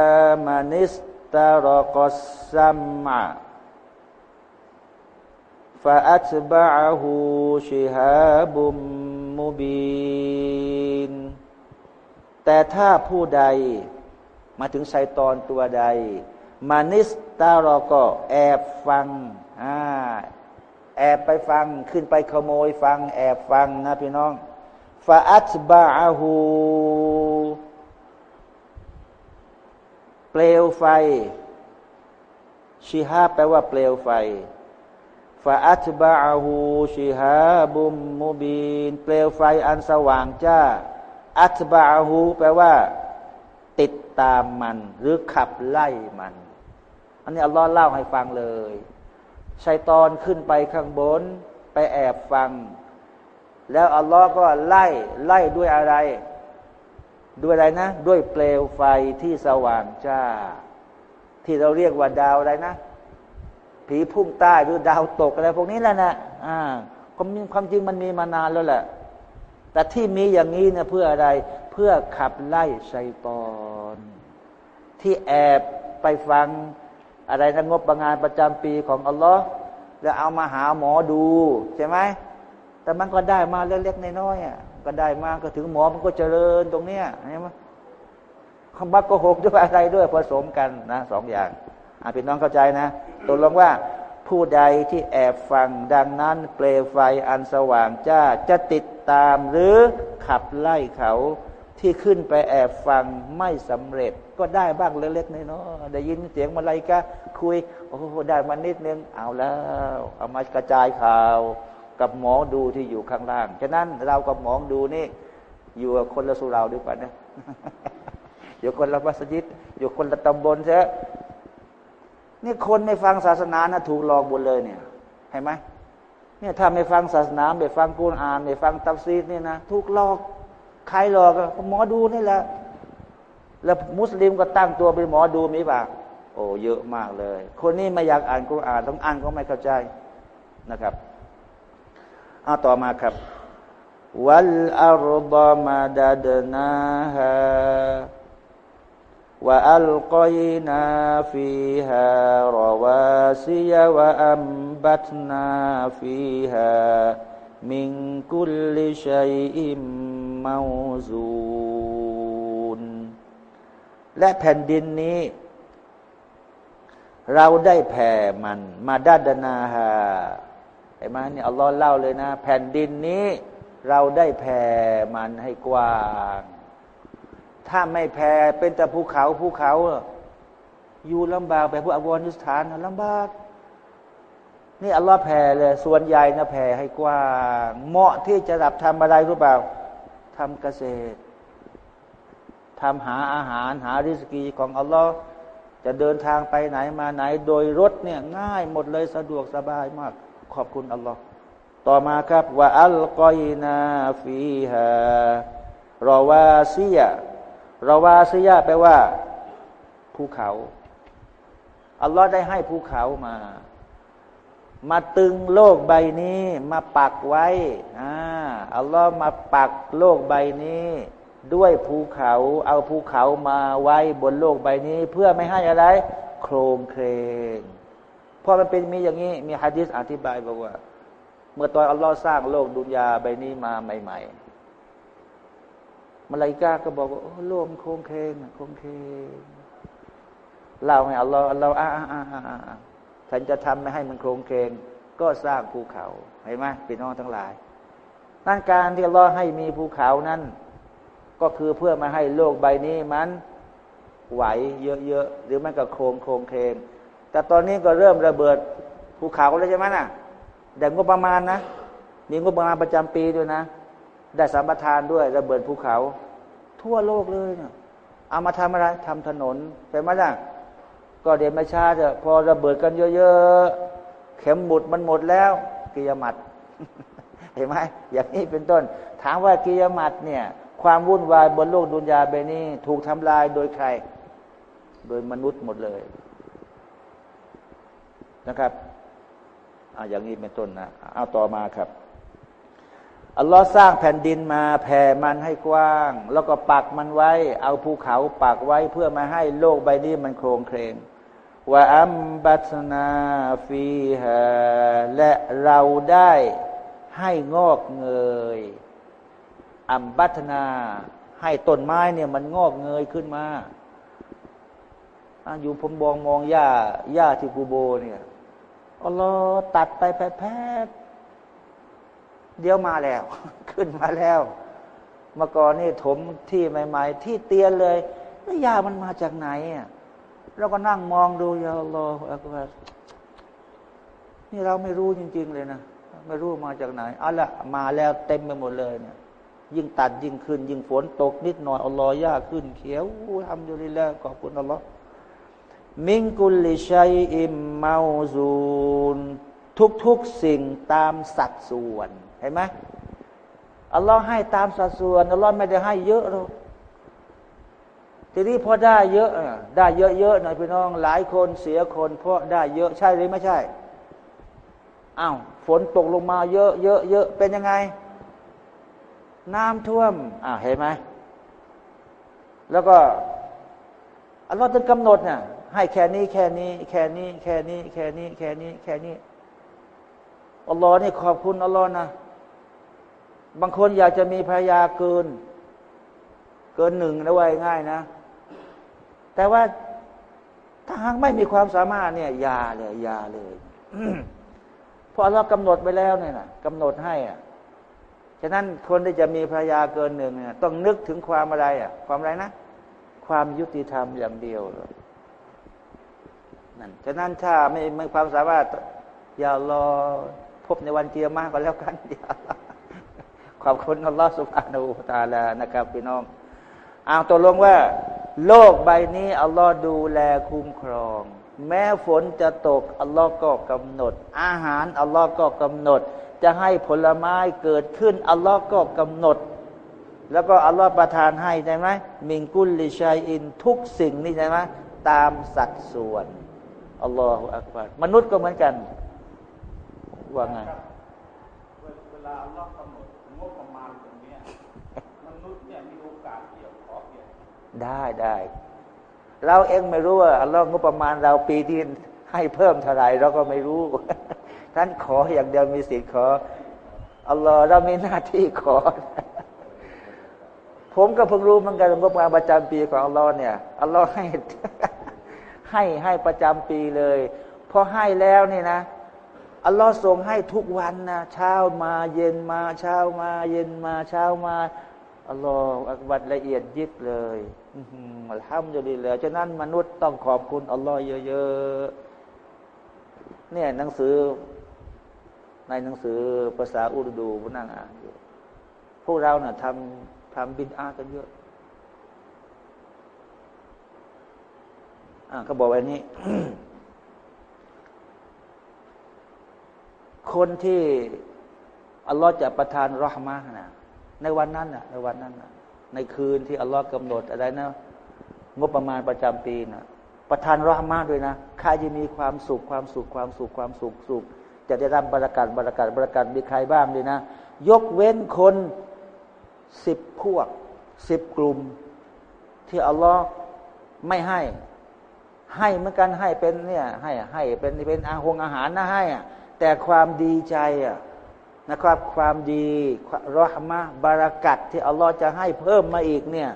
มานิสตารกอสัมมาฟา มุบินแต่ถ้าผู้ใดมาถึงไซตอนตัวใด มานิสตารก็แอบฟังอ่าแอบไปฟังขึ้นไปขโมยฟัง แอบฟังนะพี่น้องฟาอัตบะฮูเปลวไฟชีฮาแปลว่าเปลวไฟ ฟาอัตบะฮูชีฮาบุมมูบีนเปลวไฟอันสว่างจ้า อัตบะฮูแปลว่า ติดตามมัน หรือขับไล่มัน อันนี้อัลลอฮ์เล่าให้ฟังเลยชัยตอนขึ้นไปข้างบน ไปแอบฟัง แล้วอัลลอฮ์ก็ไล่ไล่ด้วยอะไร ด้วยอะไรนะ ด้วยเปลวไฟที่สว่างจ้า ที่เราเรียกว่าดาวอะไรนะ ผีพุ่งใต้หรือดาวตกอะไรพวกนี้แหละนะอ่าความความจริงมันมีมานานแล้วแหละ แต่ที่มีอย่างนี้เนี่ยเพื่ออะไร เพื่อขับไล่ชัยตอน ที่แอบไปฟังอะไรนะงบประงานประจำปีของอัลลอฮ์แล้วเอามาหาหมอดู ใช่ไหม แต่มันก็ได้มาเล็กๆน้อยๆอก็ได้มาก็ถึงหมอมันก็เจริญตรงเนี้ยเห็นไหมคำบักโกหกด้วยอะไรด้วยผสมกันนะสองอย่าง อาพี่น้องเข้าใจนะตกลงว่าผู้ใดที่แอบฟังดังนั้น เปลวไฟอันสว่างจ้าจะติดตามหรือขับไล่เขาที่ขึ้นไปแอบฟังไม่สำเร็จก็ได้บ้างเล็กๆน้อยๆได้ยินเสียงมาลายกะคุยโอ้ได้มานิดนึงเอาแล้ว เอามากระจายข่าวกับหมอดูที่อยู่ข้างล่าง ฉะนั้นเรากับหมอดูนี่อยู่คนละสุราด้วยกันนะอยู่คนละมัสยิดอยู่คนละตำบลใช่ นี่คนไม่ฟังศาสนานะถูกหลอกหมดเลยเนี่ยเห็นไหมเนี่ยถ้าไม่ฟังศาสนาไม่ฟังกุรอานไม่ฟังตัฟซีดนี่ยนะถูกหลอกใครหลอกหมอดูนี่แหละแล้วมุสลิมก็ตั้งตัวเป็นหมอดูมีป่ะโอ้เยอะมากเลย คนนี้ไม่อยากอ่านกุรอานต้องอ่านก็ไม่เข้าใจนะครับเอาต่อมาครับวัลอารดมาดัดนาฮา وألقينا فيها رواسي وأنبتنا فيها من كل شيء موزون และแผ่นดินนี้ เราได้แผ่มัน มาดัดนาฮาเห็นไหมนี่อัลลอฮ์เล่าเลยนะ แผ่นดินนี้ เราได้แผ่มันให้กว้าง ถ้าไม่แพ้เป็นแต่ภูเขาภูเขาอยู่ลำบากไปพวกอวนิสถานลำบาก นี่อัลลอฮ์แผ่เลยส่วนใหญ่นะแผ่ให้กว้างเหมาะที่จะรับทำอะไรรู้เปล่าทำเกษตรทำหาอาหารหาริสกีของอัลลอฮ์จะเดินทางไปไหนมาไหน โดยรถเนี่ยง่ายหมดเลยสะดวกสบายมาก ขอบคุณอัลลอฮ์ต่อมาครับว่าอัลกอยนาฟีฮารอวาซีย เราวาซียะแปลว่า ภูเขา อัลลอฮ์ได้ให้ภูเขามา มาตึงโลกใบนี้ มาปักไว้อ่าอัลลอฮ์มาปักโลกใบนี้ ด้วยภูเขา เอาภูเขามาไว้บนโลกใบนี้ เพื่อไม่ให้อะไร โครงเคลงเพราะมันเป็นมีอย่างนี้ มีฮะดิษอธิบายบอกว่า เมื่อตอนอัลลอฮ์สร้างโลกดุนยาใบนี้มาใหม่ ๆ มาลายกาก็บอกว่าโอ้ลมโค้งเคงโค้งเคงเล่าให้อัลลอฮ์อัลลอฮ์อ่าอ่าอ่าอ่าฉันจะทำไม่ให้มันโค้งเคงก็สร้างภูเขาเห็นไหมพี่น้องทั้งหลายนั่นการที่อัลลอฮ์ให้มีภูเขานั้น ก็คือเพื่อมาให้โลกใบนี้มันไหวเยอะๆหรือมันก็โครงโครงเคงแต่ตอนนี้ก็เริ่มระเบิดภูเขาแล้วใช่ไหมน่ะแต่งบประมาณนะมีงบประมาณประจำปีด้วยนะ ได้สัมปทานด้วยระเบิดภูเขา ทั่วโลกเลยเนี่ยเอามาทำอะไรทำถนนเป็นไหมล่ะก็เดี๋ยวไม่ช้าจะพอระเบิดกันเยอะๆเข็มหมุดมันหมดแล้วกิยามัดเห็นไหมอย่างนี้เป็นต้น ถามว่ากิยามัดเนี่ย ความวุ่นวายบนโลกดุนยาเบนี้ถูกทำลายโดยใคร โดยมนุษย์หมดเลยนะครับอ่าอย่างนี้เป็นต้นนะเอาต่อมาครับ อัลลอฮ์สร้างแผ่นดินมาแผ่มันให้กว้าง แล้วก็ปักมันไว้ เอาภูเขาปักไว้เพื่อมาให้โลกใบนี้มันโครงเคลงว่าอัมบัตนาฟีฮาและเราได้ให้งอกเงย อัมบัตนาให้ต้นไม้เนี่ยมันงอกเงยขึ้นมาอยู่ผมบองมองหญ้าหญ้าที่กูโบเนี่ยอัลลอฮ์ตัดไปแพบ เดี๋ยวมาแล้ว ขึ้นมาแล้วเมื่อก่อนนี่ถมที่ใหม่ ๆ ที่เตียนเลยแล้วยามันมาจากไหนอะเราก็นั่งมองดูยาลออักบารนี่เราไม่รู้จริง ๆ เลยนะไม่รู้มาจากไหนเอาละมาแล้วเต็มไปหมดเลยเนี่ย ยิ่งตัดยิ่งขึ้น ยิ่งฝนตกนิดหน่อยอัลลอฮ์ยากขึ้น เขียวทำอยู่ดีแล้วขอบคุณอัลลอฮ์มิงกุลิชัยอิมเมาซูนทุกๆสิ่งตามสัดส่วน ห็นไหมอัลลอฮ์ให้ตามสัดส่วนอัลลอฮ์ไม่ได้ให้เยอะหรอกทีนี้พอได้เยอะได้เยอะๆหน่อยพี่น้อง หลายคนเสียคน เพราะได้เยอะใช่หรือไม่ใช่อ้าวฝนตกลงมาเยอะเยอะเยอะเป็นยังไง น้ำท่วมอ่าเห็นไหมแล้วก็อัลลอฮ์ต้องกำหนดเนี่ยให้แค่นี้แค่นี้ แค่นี้ แค่นี้ แค่นี้ แค่นี้ แค่นี้อัลลอฮ์นี่ขอบคุณอัลลอฮ์นะ บางคนอยากจะมีภรรยาเกิน เกินหนึ่งนะว่าง่ายนะ แต่ว่าถ้าหากไม่มีความสามารถเนี่ยยาเลยยาเลยเพราะเรากำหนดไปแล้วเนี่ยนะกำหนดให้อะฉะนั้นคนที่จะมีภรรยาเกินหนึ่งเนี่ยต้องนึกถึงความอะไรอะ ความอะไรนะ ความยุติธรรมอย่างเดียวนั่นฉะนั้นถ้าไม่ไม่ความสามารถอย่ารอพบในวันเกียร์มากก็แล้วกันอย่า ขอบคุณอัลลอฮฺสุบฮานาอูตาลานะครับพี่น้องเอาตกลงว่า โลกใบนี้อัลลอฮ์ดูแลคุ้มครอง แม้ฝนจะตกอัลลอฮ์ก็กำหนด อาหารอัลลอฮ์ก็กำหนด จะให้ผลไม้เกิดขึ้นอัลลอฮ์ก็กำหนด แล้วก็อัลลอฮ์ประทานให้ใช่ไหมมิงกุลลิชัยอินทุกสิ่งนี่ใช่ไหมตามสัดส่วนอัลลอฮฺอักบารมนุษย์ก็เหมือนกันว่าไงเวลาอัลลอฮ์กำหนดงบประมาณตรงนี้มนุษย์เนี่ยมีโอกาสเกี่ยวข้อง ได้ได้ เราเองไม่รู้ว่าอัลลอฮ์งบประมาณเราปีที่ให้เพิ่มเท่าไรเราก็ไม่รู้ ท่านขออย่างเดียวมีสิทธิ์ขออัลลอฮ์เรามีหน้าที่ขอ ผมก็เพิ่งรู้เหมือนกันงบประมาณประจำปีของอัลลอฮ์เนี่ยอัลลอฮ์ให้ให้ให้ประจำปีเลยพอให้แล้วนี่นะอัลลอฮ์ทรงให้ทุกวันนะเช้ามาเย็นมาเช้ามา เย็นมาเช้ามา อัลลอฮ์อักบัดละเอียดยิบเลยอัลฮัมดุลิลละฉะนั้นมนุษย์ต้องขอบคุณอัลลอฮ์เยอะๆเนี่ยหนังสือ ในหนังสือภาษาอุรดูพนั่งอ่านอยู่พวกเราเนะ่ะทำทำบินอากันเยอะเขาบอกแบบนี้ คนที่อัลลอฮ์จะประทานรหมานะ ในวันนั้นน่ะ ในวันนั้นน่ะ ในคืนที่อัลลอฮ์กำหนดอะไรนะ งบประมาณประจำปีนะประทานรหมากด้วยนะใครจะมีความสุขความสุขความสุขความสุขสุข จะได้รับบราการบราการบราการมีใครบ้างเลยนะ ยกเว้นคนสิบพวกสิบกลุ่ม ที่อัลลอฮ์ไม่ให้ ให้เหมือนกันให้เป็นเนี่ย ให้ให้เป็นเป็นอาหงอาหารนะให้อะแต่ความดีใจอะ นะครับ ความดีรอฮมะบารักัดที่อัลลอฮ์จะให้เพิ่มมาอีกเนี่ย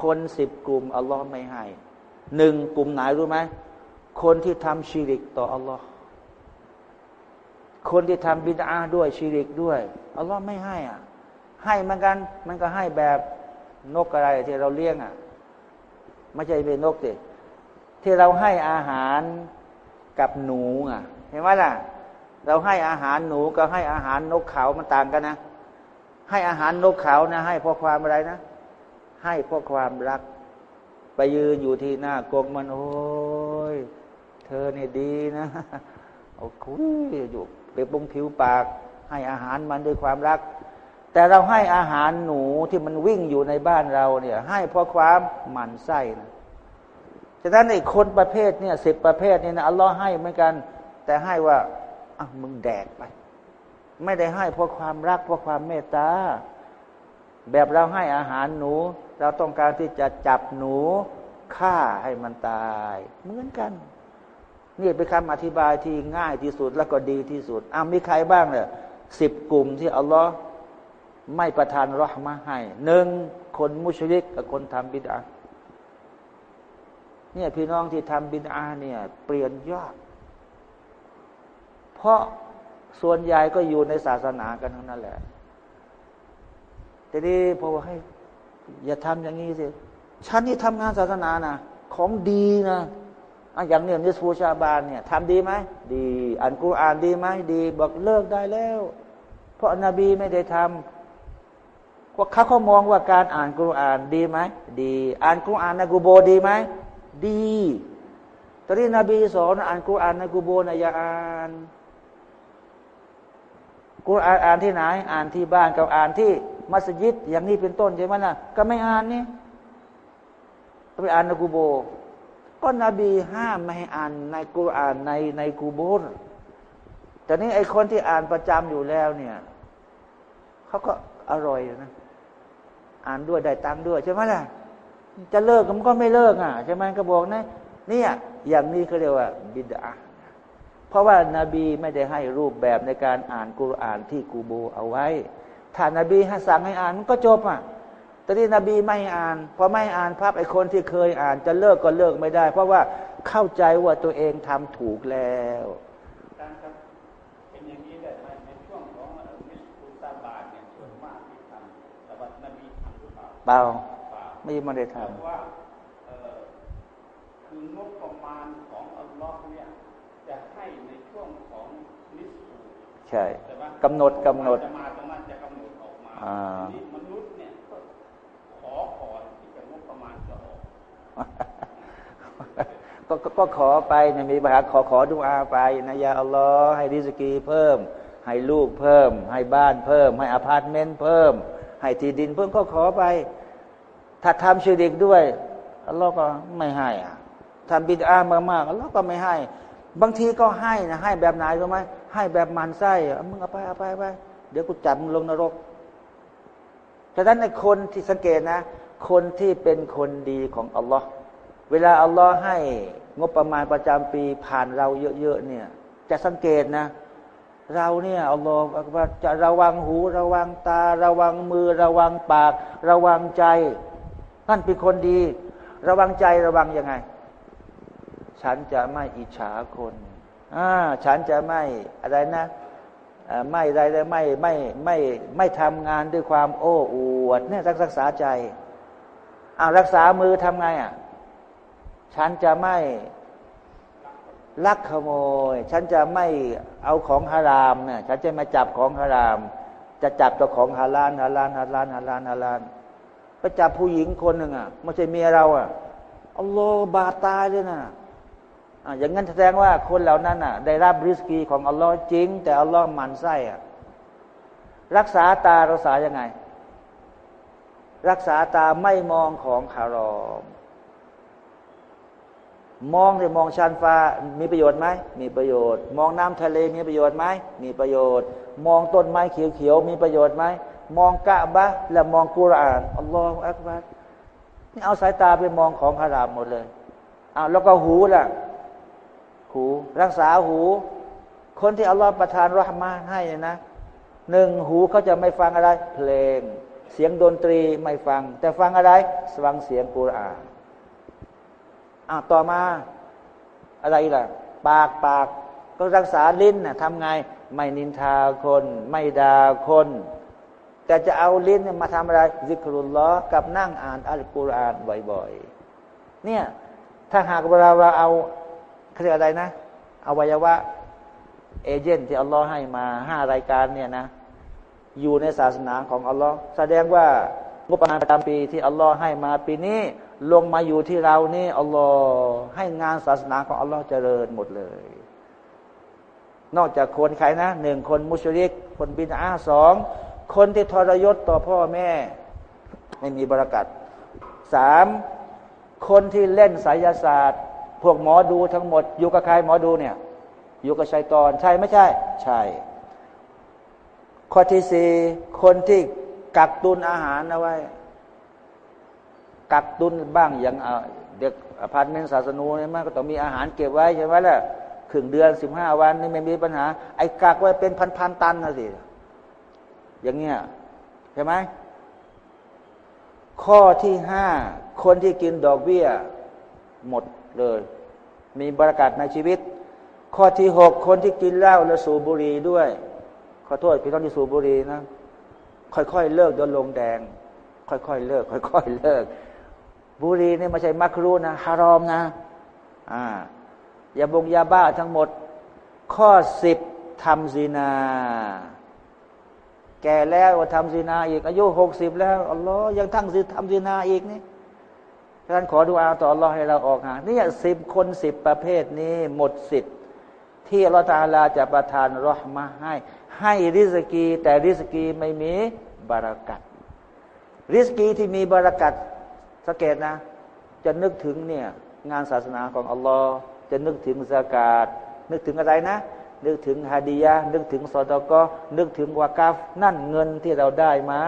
คนสิบกลุ่มอัลลอฮ์ไม่ให้หนึ่งกลุ่มไหนรู้ไหมคนที่ทำชีริกต่ออัลลอฮ์คนที่ทำบิดาด้วยชีริกด้วยอัลลอฮ์ไม่ให้อะ ให้เหมือนกัน มันก็ให้แบบนกอะไรที่เราเลี้ยงอะไม่ใช่เป็นนกสิที่เราให้อาหารกับหนูอะ เห็นไหมล่ะ เราให้อาหารหนูกับให้อาหารนกเขามันต่างกันนะ ให้อาหารนกเขานะ ให้เพราะความอะไรนะ ให้เพราะความรัก ไปยืนอยู่ที่หน้ากกมันโอ้ยเธอเนี่ยดีนะโอ้คุยอยู่ไปปุงผิวปาก ให้อาหารมันด้วยความรัก แต่เราให้อาหารหนูที่มันวิ่งอยู่ในบ้านเราเนี่ย ให้เพราะความหมันไส้นะฉะนั้นไอ้คนประเภทเนี่ยสิบประเภทเนี่นะอัลลอฮ์ให้เหมือนกัน แต่ให้ว่า อะมึงแดกไป ไม่ได้ให้เพราะความรักเพราะความเมตตา แบบเราให้อาหารหนู เราต้องการที่จะจับหนูฆ่าให้มันตาย เหมือนกัน นี่เป็นคำอธิบายที่ง่ายที่สุดแล้วก็ดีที่สุดอ้ามีใครบ้างเนี่ยสิบกลุ่มที่อัลลอฮ์ไม่ประทานรหมาให้หนึ่งคนมุชริกกับคนทำบิดาเนี่ยพี่น้องที่ทำบินอาเนี่ย เปลี่ยนยอด เพราะส่วนใหญ่ก็อยู่ในศาสนากันทั้งนั้นแหละแต่นี้พอว่าให้ อย่าทำอย่างนี้สิฉันนี่ทำงานศาสนานะของดีนะอย่างเนี่ยนิสฟูชาบานเนี่ยทำดีไหมดีอ่านกุรอานดีไหมดี บอกเลิกได้แล้ว เพราะนบีไม่ได้ทำพวกเขาเขามองว่าการอ่านกุรอานดีไหมดี อ่านกุรอานในกูโบดีไหมดีตอนนี้นบีสอนอ่านกุรอานในกูโบนอย่าอ่าน กุรอานอ่านที่ไหน อ่านที่บ้านกับอ่านที่มัสยิด อย่างนี้เป็นต้นใช่ไหมนะก็ไม่อ่านนี่ไปอ่านในกูโบ ก็นบีห้ามไม่ให้อ่านในกุรอานในในกูโบแต่นี้ไอคนที่อ่านประจำอยู่แล้วเนี่ยเขาก็อร่อยนะอ่านด้วยได้ตังด้วยใช่ไหมล่ะจะเลิกมันก็ไม่เลิกอะใช่ไหมก็บอกนะเนี่ยอย่างนี้เขาเรียกว่า บิดา เพราะว่านาบีไม่ได้ให้รูปแบบในการอ่านกุรอานที่กูโบเอาไว้ ถ้านาบีให้สั่งให้อ่านมันก็จบอะแต่ที่นบีไม่อ่านพอไม่อ่านภาพไอ้คนที่เคยอ่านจะเลิกก็เลิกไม่ได้ เพราะว่าเข้าใจว่าตัวเองทำถูกแล้วเป็นอย่างนี้ได้ไหมในช่วงของมิสคุตาบาเนี่ยส่วนมากที่ทำแต่ว่านบีทำหรือเปล่าเปล่าไม่ไม่ได้ทำว่าคืองบประมาณของอัลลอฮ์เนี่ย จะให้ในช่วงของนิสูใช่กำหนดกำหนดจะมาตรงนั้นจะกำหนดออกมาทีนี้มนุษย์เนี่ยก็ขอขอที่จะงบประมาณจะออกก็ก็ขอไปนะมีปัญหาขอขอดุอาไปนะยาอัลลอฮ์ให้ริสกีเพิ่ม ให้ลูกเพิ่ม ให้บ้านเพิ่ม ให้อพาร์ตเมนต์เพิ่ม ให้ที่ดินเพิ่มก็ขอไป ถ้าทำชีริกด้วยอัลลอฮ์ก็ไม่ให้อะทำบิดอามากๆอัลลอฮ์ก็ไม่ให้ บางทีก็ให้นะให้แบบไหนรู้ไหมให้แบบมันไส้มึงเอาไปเอาไปไปเดี๋ยวกูจับมึงลงนรกฉะนั้นในคนที่สังเกตนะ คนที่เป็นคนดีของอัลลอฮ์เวลาอัลลอฮ์ให้งบประมาณประจำปีผ่านเราเยอะๆเนี่ย จะสังเกตนะ เราเนี่ยอัลลอฮ์จะระวังหูระวังตา ระวังมือ ระวังปาก ระวังใจนั่นเป็นคนดี ระวังใจระวังยังไง ฉันจะไม่อิจฉาคนอ่าฉันจะไม่อะไรนะไม่อะไรไม่ไม่ไม่ไม่ทำงานด้วยความโอ้อวดเนี่ยรักษาใจอารักษามือทำไงอะฉันจะไม่ลักขโมย ฉันจะไม่เอาของฮารามเนี่ยฉันจะมาจับของฮาราม จะจับตัวของฮาลานฮาลานฮาลานฮาลานฮาลานไปจับผู้หญิงคนหนึ่งอะไม่ใช่เมียเราอะอัลลอฮ์บาตายเลยนะ อย่างนั้นแสดงว่าคนเหล่านั้นอะ ได้รับริสกีของอัลลอฮ์จริง แต่อัลลอฮ์มันไส้อะรักษาตารักษายังไง รักษาตาไม่มองของคารอม มองเลยมองชันฟ้ามีประโยชน์ไหมมีประโยชน์ มองน้ำทะเลมีประโยชน์ไหมมีประโยชน์ มองต้นไม้เขียวๆมีประโยชน์ไหมมองกะบะและมองกุรอานอัลลอฮฺอักบัรนี่เอาสายตาไปมองของฮารามหมดเลยอ้าแล้วก็หูล่ะ หู รักษาหู คนที่อัลลอฮฺประทานรหมาให้นะหนึ่งหูเขาจะไม่ฟังอะไร เพลง เสียงดนตรีไม่ฟัง แต่ฟังอะไรฟังเสียงกุรอานอ้าวต่อมาอะไรล่ะ ปากปากก็รักษาลิ้นนะ่ะทำไง ไม่นินทาคน ไม่ด่าคน แต่จะเอาลิ้นมาทำอะไรซิกรุลล้อกับนั่งอ่านอัลกุรอานบ่อยๆ เนี่ยถ้าหากเวลาเราเอา เขาเรียกอะไรนะอวัยวะเอเจนต์ที่อัลลอฮ์ให้มาห้ารายการเนี่ยนะ อยู่ในศาสนาของอัลลอฮ์แสดงว่างบประมาณประจำปีที่อัลลอฮ์ให้มาปีนี้ลงมาอยู่ที่เรานี่อัลลอฮ์ให้งานศาสนาของอัลลอฮ์เจริญหมดเลย นอกจากคนใครนะหนึ่งคนมุชริก คนบินอาสองคนที่ทรยศต่อพ่อแม่ ไม่มีบรากัดสามคนที่เล่นไสยศาสตร์ พวกหมอดูทั้งหมด อยู่กับใครหมอดูเนี่ยอยู่กับชัยตอนใช่ไม่ใช่ ใช่ ข้อที่สี่คนที่กักตุนอาหารเอาไว้ กักตุนบ้างอย่างเด็กอพาร์ตเมนต์ศาสนูเนี่ยมันก็ต้องมีอาหารเก็บไว้ใช่ไหมล่ะครึ่งเดือนสิบห้าวันนี่ไม่มีปัญหา ไอ้กักไว้เป็นพันๆตันนะสิ อย่างเงี้ยใช่ไหมข้อที่ห้าคนที่กินดอกเบี้ยหมด เลย มีบารากัตในชีวิต ข้อที่หกคนที่กินเหล้าและสูบบุหรี่ด้วย ขอโทษพี่น้องที่สูบบุหรี่นะ ค่อยๆเลิกจนลงแดง ค่อยๆเลิก ค่อยๆเลิก บุหรี่นี่ไม่ใช่มักรูนะฮารอมนะ อ่าอย่าบงยาบ้าทั้งหมด ข้อสิบทำซีนาแก่แล้วว่าทำซีนาอีก อายุหกสิบแล้วอัลลอฮ์ยังทั้งทำซีนาอีกนี่ ท่านขอดูอาต่ออัลลอให้เราออกห่างนี่สิบคนสิบประเภทนี้หมดสิทธิ์ ที่อัลตาลาจะประทานรหมาให้ ให้ริสกี แต่ริสกีไม่มีบารักัดริสกีที่มีบารักัดสังเกตนะ จะนึกถึงเนี่ยงานศาสนาของอัลลอฮ์จะนึกถึงสากาศ นึกถึงอะไรนะ นึกถึงฮาดียะนึกถึงสอดก็นึกถึงวากาฟนั่นเงินที่เราได้มา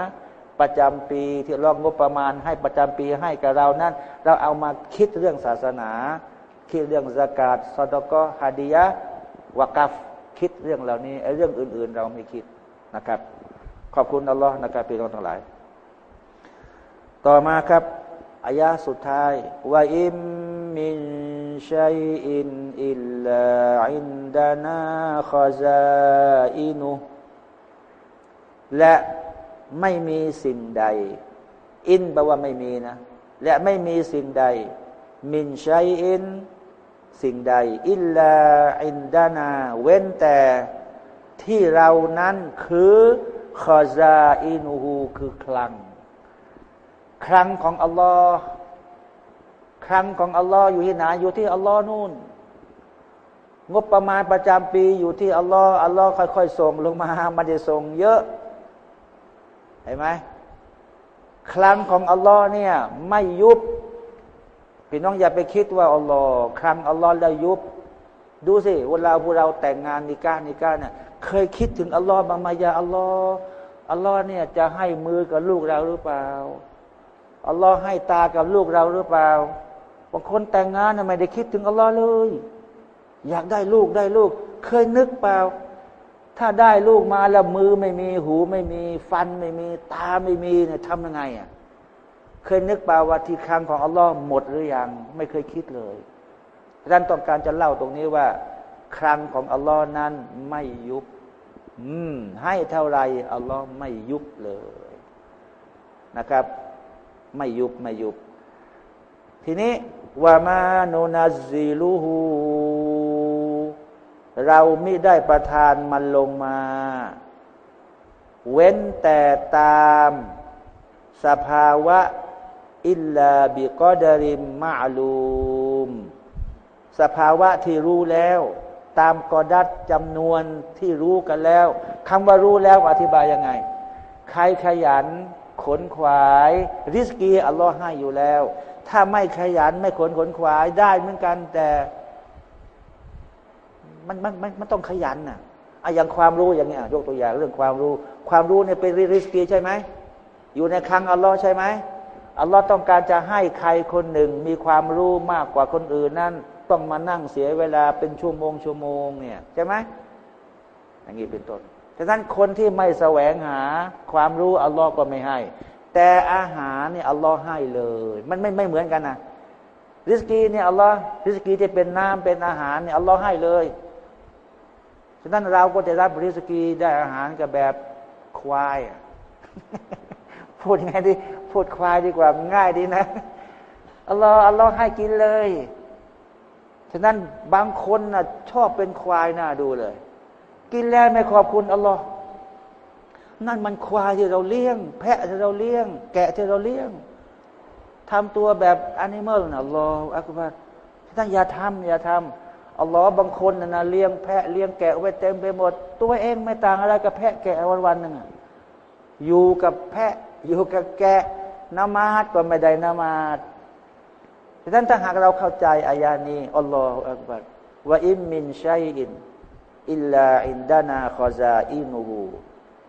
ประจำปีที่รองงบประมาณให้ประจำปีให้กับเรานั้น เราเอามาคิดเรื่องศาสนา คิดเรื่องซะกาตซอดาเกาะฮ์ฮาดียะฮ์วากัฟคิดเรื่องเหล่านี้ไอ้เรื่องอื่น ๆ เราไม่คิดนะครับ ขอบคุณอัลลอฮ์นะครับพี่น้องทั้งหลาย ต่อมาครับอายาสุดท้ายوإن من شيء إلا عندنا خزائنهและ ไม่มีสิ่งใด إن แปลว่าไม่มีนะ และไม่มีสิ่งใด من شيء สิ่งใด إلا عندنا เว้นแต่ที่เรานั้นคือخزائنهคือคลังครั้งของอัลลอฮ์ครั้งของอัลลอฮ์อยู่ที่ไหนอยู่ที่อัลลอฮ์นู่น งบประมาณประจำปีอยู่ที่อัลลอฮ์อัลลอฮ์ค่อยๆส่งลงมามันจะส่งเยอะ เห็นไหมครั้งของอัลลอฮ์เนี่ย ไม่ยุบพี่น้องอย่าไปคิดว่าอัลลอฮ์ครั้งอัลลอฮ์แล้วยุบ ดูสิเวลาพวกเราแต่งงานนิก้านิก้าเนี่ยเคยคิดถึงอัลลอฮ์บางมายาอัลลอฮ์อัลลอฮ์เนี่ยจะให้มือกับลูกเราหรือเปล่าอัลลอฮ์ให้ตากับลูกเราหรือเปล่าบางคนแต่งงานไม่ได้คิดถึงอัลลอฮ์เลย อยากได้ลูกได้ลูก เคยนึกเปล่า ถ้าได้ลูกมาแล้วมือไม่มีหูไม่มีฟันไม่มีตาไม่มีเนี่ยทำยังไงอะเคยนึกเปล่าว่าที่ครั้งของอัลลอฮ์หมดหรือยัง ไม่เคยคิดเลยท่านต้องการจะเล่าตรงนี้ว่า ครั้งของอัลลอฮ์นั้นไม่ยุบ อืม ให้เท่าไรอัลลอฮ์ไม่ยุบเลยนะครับ ไม่ยุบไม่ยุบ ทีนี้ว่ามาโนนาซิลูฮู เราไม่ได้ประทานมันลงมา เว้นแต่ตามสภาวะอิลลาบิกอดาริมมาลูม สภาวะที่รู้แล้ว ตามกอดัดจำนวนที่รู้กันแล้วคำว่ารู้แล้วอธิบายยังไง ใครขยัน ขนขวาย ริสกีอัลลอฮ์ให้อยู่แล้ว ถ้าไม่ขยันไม่ขนขนขวายได้เหมือนกันแต่ มันมันมันมันต้องขยันน่ะอะอย่างความรู้อย่างเงี้ยยกตัวอย่างเรื่องความรู้ ความรู้เนี่ยเป็นริสกีใช่ไหมอยู่ในคลังอัลลอฮ์ใช่ไหมอัลลอฮ์ต้องการจะให้ใครคนหนึ่งมีความรู้มากกว่าคนอื่นนั่นต้องมานั่งเสียเวลาเป็นชั่วโมงชั่วโมงเนี่ยใช่ไหมอย่างนี้เป็นต้นดังนั้นคนที่ไม่แสวงหาความรู้อัลลอฮ์ก็ไม่ให้ แต่อาหารเนี่ยอัลลอฮ์ให้เลย มันไม่ไม่เหมือนกันนะริสกีเนี่ยอัลลอฮ์ริสกีที่เป็นน้ำเป็นอาหารเนี่ยอัลลอฮ์ให้เลย ฉะนั้นเราก็จะรับริสกีได้อาหารกับแบบควายพูดยังไงดีพูดควายดีกว่าง่ายดีนะอัลลอฮ์อัลลอฮ์ให้กินเลย ฉะนั้นบางคนนะชอบเป็นควายน่าดูเลย กินแล้วไม่ขอบคุณอัลลอฮ์นั่นมันควายที่เราเลี้ยง แพะที่เราเลี้ยง แกะที่เราเลี้ยงทำตัวแบบแอนิเมอลนะอัลลอฮ์อักบัรท่านอย่าทำอย่าทำ อัลลอฮ์บางคนนะเลี้ยงแพะเลี้ยงแกะไว้เต็มไปหมด ตัวเองไม่ต่างอะไรกับแพะแกะวันวันหนึ่งอยู่กับแพะอยู่กับแกะนมาดก็ไม่ได้นมาดดังนั้นถ้าหากเราเข้าใจอายานี้อัลลอฮฺอักบัรوإن من شيء إلا عندنا خزائنه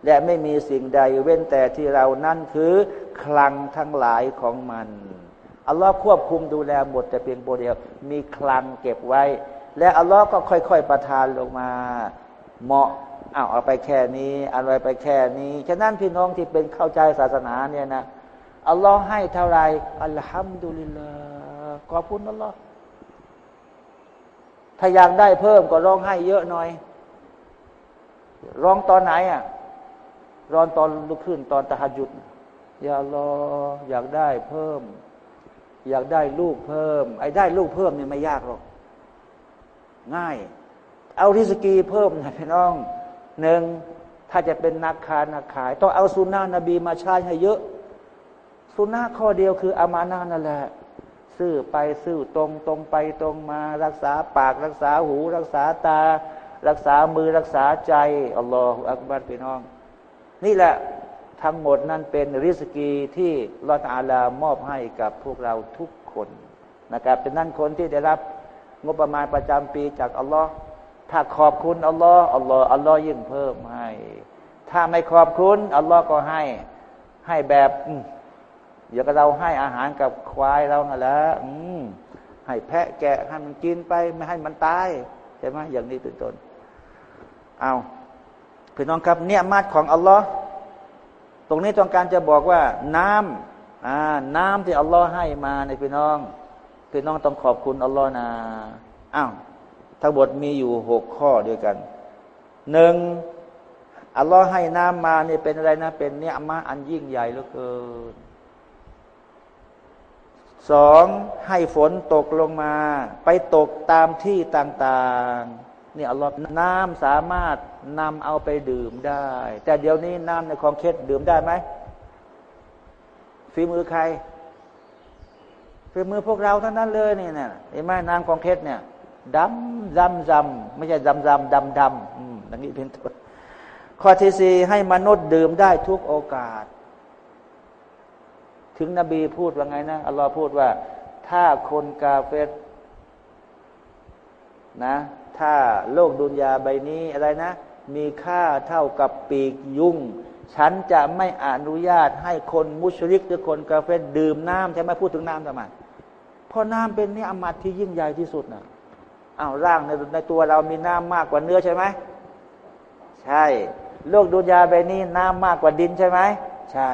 และไม่มีสิ่งใดเว้นแต่ที่เรานั่นคือ คลังทั้งหลายของมันอัลลอฮ์ควบคุมดูแลหมดแต่เพียงผู้เดียว มีคลังเก็บไว้ และอัลลอฮ์ก็ค่อย ๆ ประทานลงมา เหมาะเอาเอาไปแค่นี้อะไรไปแค่นี้ฉะนั้นพี่น้องที่เป็นเข้าใจศาสนาเนี่ยนะอัลลอฮ์ให้เท่าไรอัลฮัมดุลิลลาห์ขอบคุณอัลลอฮ์ถ้าอยากได้เพิ่มก็ร้องให้เยอะหน่อย ร้องตอนไหนอะร้องตอนลุกขึ้นตอนตะหัดยุดอย่ารออยากได้เพิ่ม อยากได้ลูกเพิ่ม ไอ้ได้ลูกเพิ่มเนี่ยไม่ยากหรอก ง่าย เอาริสกีเพิ่มนะพี่น้องหนึ่งถ้าจะเป็นนักค้านักขาย ต้องเอาสุนนะนบีมาใช้ให้เยอะสุนนะข้อเดียวคืออามานานั่นแหละซื่อไปซื่อตรงตรงไปตรงมา รักษาปากรักษาหู รักษาตา รักษามือรักษาใจอัลลอฮฺอักบัรพี่น้อง นี่แหละทั้งหมดนั้นเป็นริสกีที่ลอตอาลามอบให้กับพวกเราทุกคนนะครับเป็นนั่นคนที่ได้รับ งบประมาณประจำปีจากอัลลอฮ์ถ้าขอบคุณอัลลอฮ์อัลลอฮ์อัลลอฮ์ยิ่งเพิ่มให้ ถ้าไม่ขอบคุณอัลลอฮ์ก็ให้ให้แบบอย่างเราให้อาหารกับควายเรานั่นแหละให้แพะแกะให้มันกินไป ไม่ให้มันตายใช่ไหมอย่างนี้เป็นต้นเอาพี่น้องครับ เนี่ยมาดของอัลลอฮ์ตรงนี้ต้องการจะบอกว่า น้ำอ่าน้ำที่อัลลอฮ์ให้มาในพี่น้อง พี่น้องต้องขอบคุณอัลลอฮ์นะอ้าวทั้งหมดมีอยู่หกข้อด้วยกันหนึ่งอัลลอฮ์ให้น้ำมาเนี่ยเป็นอะไรนะ เป็นเนี่ยมาอันยิ่งใหญ่เหลือเกินสองให้ฝนตกลงมา ไปตกตามที่ต่างๆเนี่ยอัลลอฮ์น้ำสามารถนำเอาไปดื่มได้ แต่เดี๋ยวนี้น้ำในคลองเคสดื่มได้ไหมฝีมือใคร ฝีมือพวกเราเท่านั้นเลยเนี่ยเห็นไหมน้ำคองเคสเนี่ยดำดำดำไม่ใช่ดำดำดำดำอย่างนี้เป็นต้นข้อที่สี่ให้มนุษย์ดื่มได้ทุกโอกาส ถึงนบีพูดว่าไงนะอัลลอฮ์พูดว่า ถ้าคนกาเฟตนะ ถ้าโลกดุนยาใบนี้อะไรนะ มีค่าเท่ากับปีกยุง ฉันจะไม่อนุญาตให้คนมุชริกหรือคนกาเฟตดื่มน้ำใช่ไหมพูดถึงน้ำทำไมเพราะน้ำเป็นนี่อมัดที่ยิ่งใหญ่ที่สุดนะอ้าวร่างในในตัวเรามีน้ำมากกว่าเนื้อใช่ไหมใช่ โลกดุนยาใบนี้น้ำมากกว่าดินใช่ไหมใช่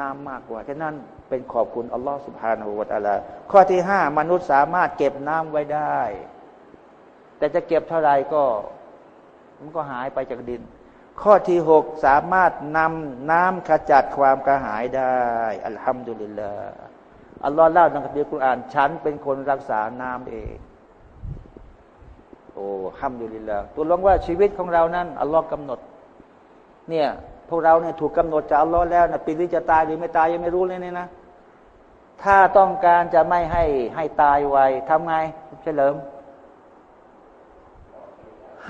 น้ำมากกว่าฉะนั้นเป็นขอบคุณอัลลอฮฺสุบฮานาหูวาตาลาข้อที่ห้ามนุษย์สามารถเก็บน้ำไว้ได้ แต่จะเก็บเท่าไรก็ มันก็หายไปจากดิน ข้อที่หกสามารถนำน้ำขจัดความกระหายได้ อัลฮัมดุลิลลาห์อัลลอฮ์เล่าในคัมภีร์กุรอานฉันเป็นคนรักษาน้ำเอง โอ้ห้ามดุลิลละตัวลงว่าชีวิตของเรานั้นอัลลอฮ์กำหนด เนี่ยพวกเราเนี่ยถูกกาหนดจากอัลลอฮ์แล้วนะปีนี้จะตายหรือไม่ตายยังไม่รู้เลยเนี่ยนะ ถ้าต้องการจะไม่ให้ให้ตายไวทำไงเฉลิม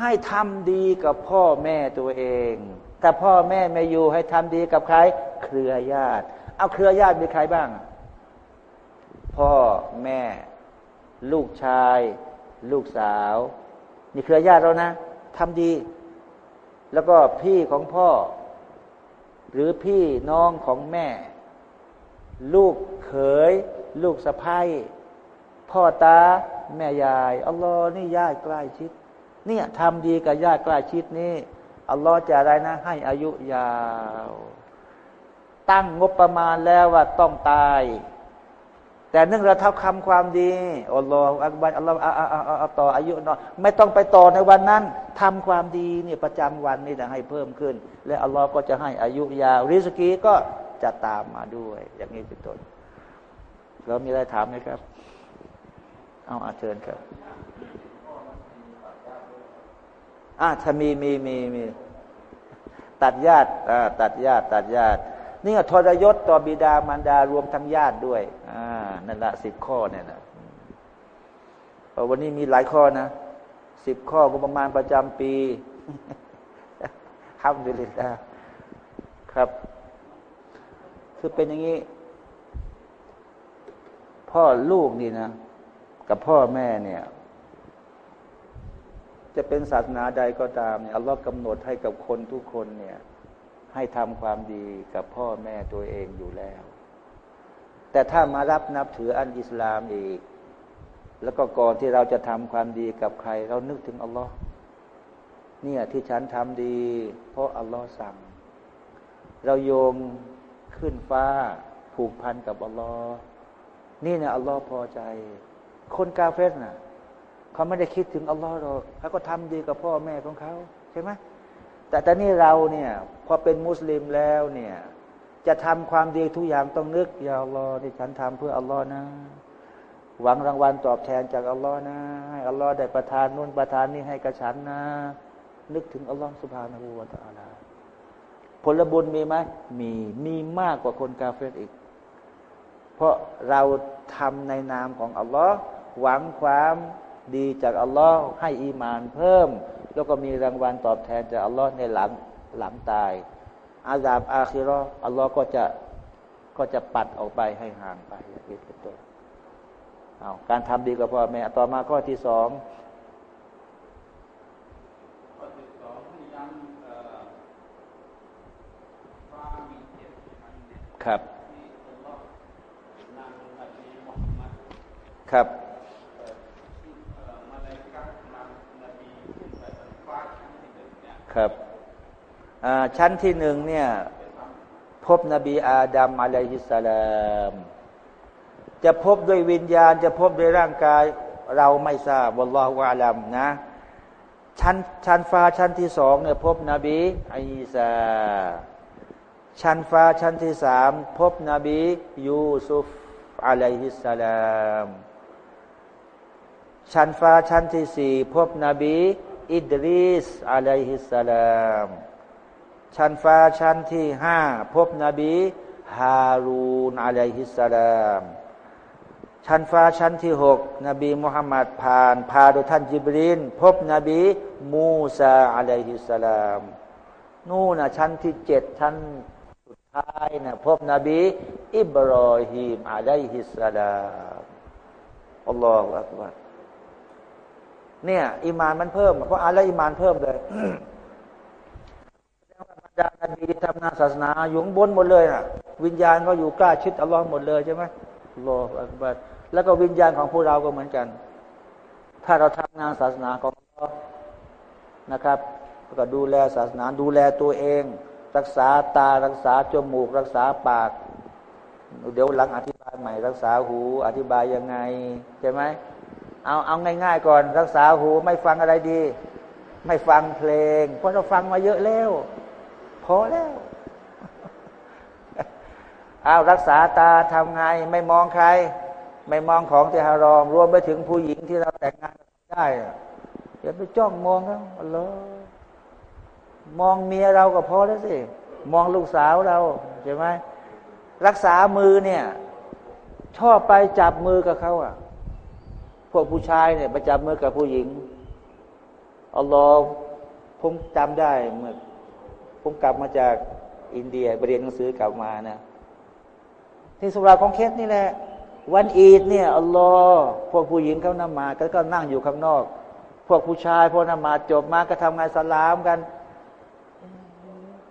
ให้ทำดีกับพ่อแม่ตัวเองแต่พ่อแม่ไม่อยู่ให้ทำดีกับใคร เครือญาติ เอาเครือญาติมีใครบ้าง พ่อแม่ ลูกชาย ลูกสาว นี่เครือญาติเรานะทำดี แล้วก็พี่ของพ่อ หรือพี่น้องของแม่ ลูกเขย ลูกสะพ้ายพ่อตา แม่ยายอัลลอฮ์นี่ญาติใกล้ชิด เนี่ยทำดีกับญาติใกล้ชิดนี่อัลลอฮ์จะอะไรนะ ให้อายุยาว ตั้งงบประมาณแล้วว่าต้องตาย แต่เนื่องเราทำคำความดีอัลลอฮฺอักบัรอัลลอฮฺต่ออายุนอไม่ต้องไปต่อในวันนั้นทำความดีเนี่ยประจำวันนี่จะให้เพิ่มขึ้น และอัลลอฮ์ก็จะให้อายุยาว ริสกีก็จะตามมาด้วย อย่างนี้เป็นต้นเรามีอะไรถามไหมครับ เอาอาเชิญครับ อ่าถ้ามีมีมีมี ตัดญาติอ่าตัดญาติ ตัดญาติ นี่ทรยศต่อบิดามารดารวมทั้งญาติด้วย อ่านั่นละสิบข้อเนี่ยนะวันนี้มีหลายข้อนะสิบข้อก็ประมาณประจำปีฮัมดุลิลลาครับ คือเป็นอย่างนี้ พ่อลูกนี่นะ กับพ่อแม่เนี่ย จะเป็นศาสนาใดก็ตามเนี่ยอัลลอฮ์กำหนดให้กับคนทุกคนเนี่ยให้ทำความดีกับพ่อแม่ตัวเองอยู่แล้ว แต่ถ้ามารับนับถืออันอิสลามอีก แล้วก็ก่อนที่เราจะทำความดีกับใคร เรานึกถึงอัลลอฮ์เนี่ยที่ฉันทำดี เพราะอัลลอฮ์สั่ง เราโยมขึ้นฟ้าผูกพันกับอัลลอฮ์นี่เนี่ยอัลลอฮ์พอใจ คนกาเฟสน่ะ เขาไม่ได้คิดถึงอัลลอฮ์หรอกเขาก็ทำดีกับพ่อแม่ของเขาใช่ไหมแต่ตอนนี้เราเนี่ยพอเป็นมุสลิมแล้วเนี่ยจะทำความดีทุกอย่างต้องนึกอย่าอัลลอฮ์ที่ฉันทำเพื่ออัลลอฮ์นะ หวังรางวัลตอบแทนจากอัลลอฮ์นะให้อัลลอฮ์ได้ประทานนู่นประทานนี่ให้กับฉันนะ นึกถึงอัลลอฮ์สุบฮานาหูวาตาลาผลบุญมีไหมมีมีมากกว่าคนกาเฟตอีก เพราะเราทำในนามของอัลลอฮ์หวังความ ดีจากอัลลอฮ์ให้อีมานเพิ่ม แล้วก็มีรางวัลตอบแทนจากอัลลอฮ์ในหลังหลังตาย อาซาบอาคิรออัลลอฮ์ก็จะก็จะปัดออกไปให้ห่างไปอย่างนี้เป็นต้นเอาการทำดีกับพ่อแม่ต่อมาข้อที่สองครับ ครับ ครับชั้นที่หนึ่งเนี่ย พบนบีอาดัมอะลัยฮิสสลามจะพบด้วยวิญญาณ จะพบด้วยร่างกาย เราไม่ทราบวัลลอฮฺวะลัมนะ ชั้นชั้นฟ้าชั้นที่สองเนี่ยพบนบีอีสาชั้นฟ้าชั้นที่สามพบนบียูซุฟอะลัยฮิสสลามชั้นฟ้าชั้นที่สี่พบนบี อิดริสอะลัยฮิสสลามชั้นฟ้าชั้นที่ห้าพบนบีฮารูนอะลัยฮิสสลามชั้นฟ้าชั้นที่หกนบีมุฮัมมัดผ่าน พาโดยท่านจิบรินพบนบีมูซาอะลัยฮิสสลาม นู่นนะชั้นที่เจ็ดชั้นสุดท้ายนะพบนบีอิบรอฮีมอะลัยฮิสสลามอัลลอฮฺอักบาร เนี่ยอิมานมันเพิ่มเพราะอะไรอิมานเพิ่มเลยบรรดานบีที่ทำงานศาสนาอยู่บนหมดเลยนะวิญญาณก็อยู่กล้าชิดอัลลอฮ์หมดเลยใช่ไหมอัลลอฮฺอักบารแล้วก็วิญญาณของพวกเราก็เหมือนกัน ถ้าเราทำงานศาสนาของเรานะครับก็ดูแลศาสนาดูแลตัวเอง รักษาตารักษาจมูก รักษาปาก เดี๋ยวหลังอธิบายใหม่ รักษาหู อธิบายยังไงใช่ไหม เอาเอาง่าย ๆ ก่อน รักษาหูไม่ฟังอะไรดี ไม่ฟังเพลง เพราะเราฟังมาเยอะแล้วพอแล้วเอารักษาตาทำไง ไม่มองใคร ไม่มองของที่ฮารอม รวมไปถึงผู้หญิงที่เราแต่งงานได้อย่าไปจ้องมองเขาอัลลอฮ์มองเมียเราก็พอแล้วสิ มองลูกสาวเราใช่ไหมรักษามือเนี่ย ชอบไปจับมือกับเขาอะ วกผู้ชายเนี่ยไปจับมือกับผู้หญิงอัลลอฮ์ผมจำได้เมื่อผมกลับมาจากอินเดียไปเรียนหนังสือกลับมานะที่สุราของเคสนี่แหละ วันอีดเนี่ยอัลลอฮ์พวกผู้หญิงเขานมาก็ก็นั่งอยู่ข้างนอก พวกผู้ชายพวกนมาจบมาก็ทำงานสลามกัน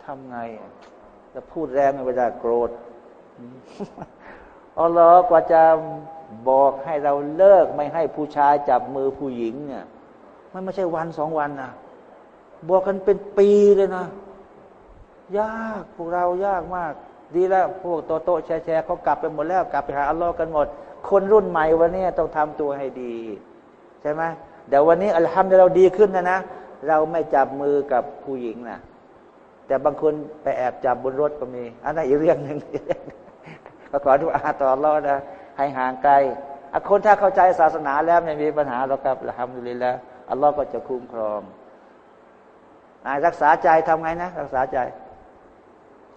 ทำไงจะพูดแรงไม่ได้โกรธ อัลลอฮ์กว่าจะบอกให้เราเลิกไม่ให้ผู้ชายจับมือผู้หญิงเนี่ยมันไม่ใช่วันสองวันนะบอกกันเป็นปีเลยนะ ยากพวกเรายากมาก ดีแล้วพวกโตโตแชร์แชร์เขากลับไปหมดแล้วกลับไปหาอัลลอฮ์กันหมด คนรุ่นใหม่วันนี้ต้องทำตัวให้ดี ใช่ไหมเดี๋ยววันนี้อัลฮัมดุลิลเราดีขึ้นนะนะเราไม่จับมือกับผู้หญิงนะแต่บางคนไปแอบจับบนรถก็มีอันนั้นอีกเรื่องหนึ่ง ก็ขอทุกอาต่อรอดนะให้ห่างไกลคนถ้าเข้าใจศาสนาแล้วไม่มีปัญหาเรากับทำดูเลยแล้วอัลลอฮ์ก็จะคุ้มครองนายรักษาใจทำไงนะ รักษาใจ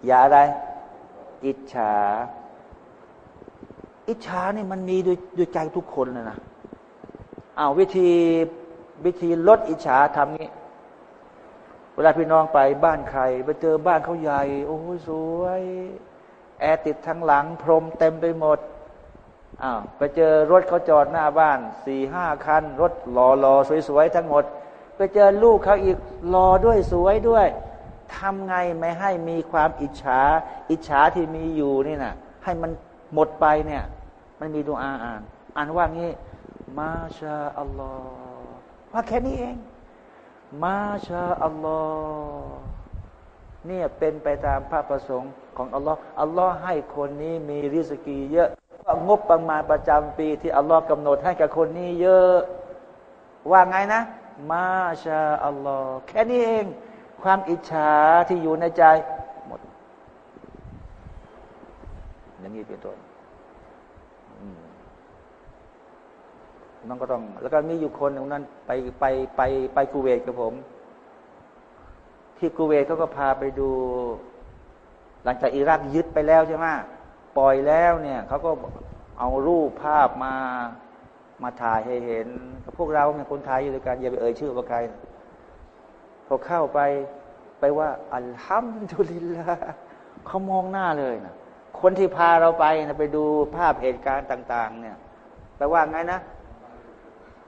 อย่าอะไร อิจฉา อิจฉานี่มันมีด้วยด้วยใจทุกคนเลยนะเอาวิธีวิธีลดอิจฉาทำงี้ เวลาพี่น้องไปบ้านใคร ไปเจอบ้านเขาใหญ่ โอ้สวย แอร์ติดทั้งหลัง พรมเต็มไปหมดอ้าวไปเจอรถเขาจอดหน้าบ้านสี่ห้าคัน รถหล่อหล่อสวยๆทั้งหมด ไปเจอลูกเขาอีกหล่อด้วยสวยด้วยทำไงไม่ให้มีความอิจฉา อิจฉาที่มีอยู่นี่นะให้มันหมดไปเนี่ย มันมีดวงอาอ่าน อ่านว่างี้ มาชาอัลลอฮ์ว่าแค่นี้เอง มาชาอัลลอฮ์ เนี่ยเป็นไปตามพระประสงค์ของอัลลอฮ์อัลลอฮ์ให้คนนี้มีริสกีเยอะงบประมาณประจำปีที่อัลลอฮ์กำหนดให้กับคนนี้เยอะ ว่าไงนะ มาชาอัลลอฮ์แค่นี้เอง ความอิจฉาที่อยู่ในใจหมด อย่างนี้เป็นต้นน้องก็ต้อง แล้วก็มีอยู่คนนั้นไปไปไปไปกูเวตกับผม ที่กูเวตเขาก็พาไปดู หลังจากอิรักยึดไปแล้วใช่ไหมปล่อยแล้วเนี่ยเขาก็เอารูปภาพมามาถ่ายให้เห็นพวกเราเนี่ยคนไทยอยู่ด้วยกันอย่าไปเอ่ยชื่อว่าใครพอเข้าไปไปว่าอัลฮัมดุลิลละเขามองหน้าเลยนะคนที่พาเราไปนะไปดูภาพเหตุการณ์ต่าง ๆ เนี่ยแปลว่าไงนะ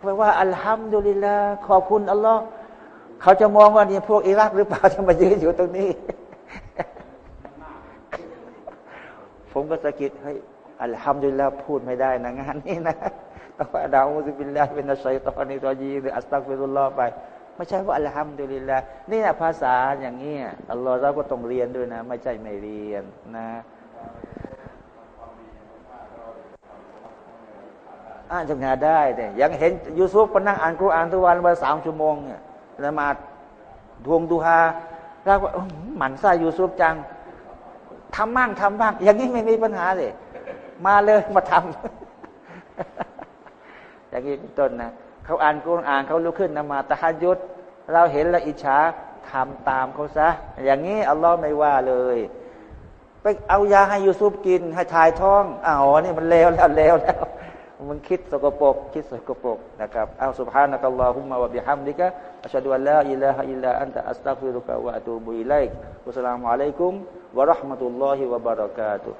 แปลว่าอัลฮัมดุลิลละขอบคุณอัลลอฮ์ เขาจะมองว่านี่พวกอิรักหรือเปล่าจะมายืนอยู่ตรงนี้ ผมก็สะกิดให้อัลฮัมดุลิลละพูดไม่ได้นะงานนี้นะต้องว่าดาวมุสบิลลาเป็นนัชัยตอนนี้ตัวยีหรืออัสตักฟิรุลลอฮ์ไป ไม่ใช่ว่าอัลฮัมดุลิลละนี่นะภาษาอย่างนี้อัลลอฮ์เราก็ต้องเรียนด้วยนะ ไม่ใช่ไม่เรียนนะอ่านจำงานได้เนี่ยยังเห็นยูซุฟปนั่งอ่านกุรอานทุกวันวันสามชั่วโมงเนี่ย ละมาทวงดูฮาแล้วว่าหมันไส้ยูซุฟจังทำบ้างทำบ้างอย่างนี้ไม่มีปัญหาเลยมาเลยมาทำอย่างนี้เป็นต้นนะเขาอ่านกุรอานเขาลุกขึ้นนมาตะฮัยุดเราเห็นละอิจฉาทำตามเขาซะ อย่างนี้อัลลอฮ์ไม่ว่าเลย ไปเอายาให้ยูซุฟกินให้ทายท้องอ๋อนี่มันเลวแล้วเลวแล้ว มันคิดสกปรกคิดสกปรกนะครับอัลสุบฮานะกัลลอฮุมะวะบิฮัมดิกะอัชฮะดุอัลลาอิลาฮะอิลลาอันตะอัสตัฆฟิรุกะวะอะตูบุอิลัยกวัสสลามุอะลัยกุมวะราะห์มะตุลลอฮิวะบะเราะกาตุ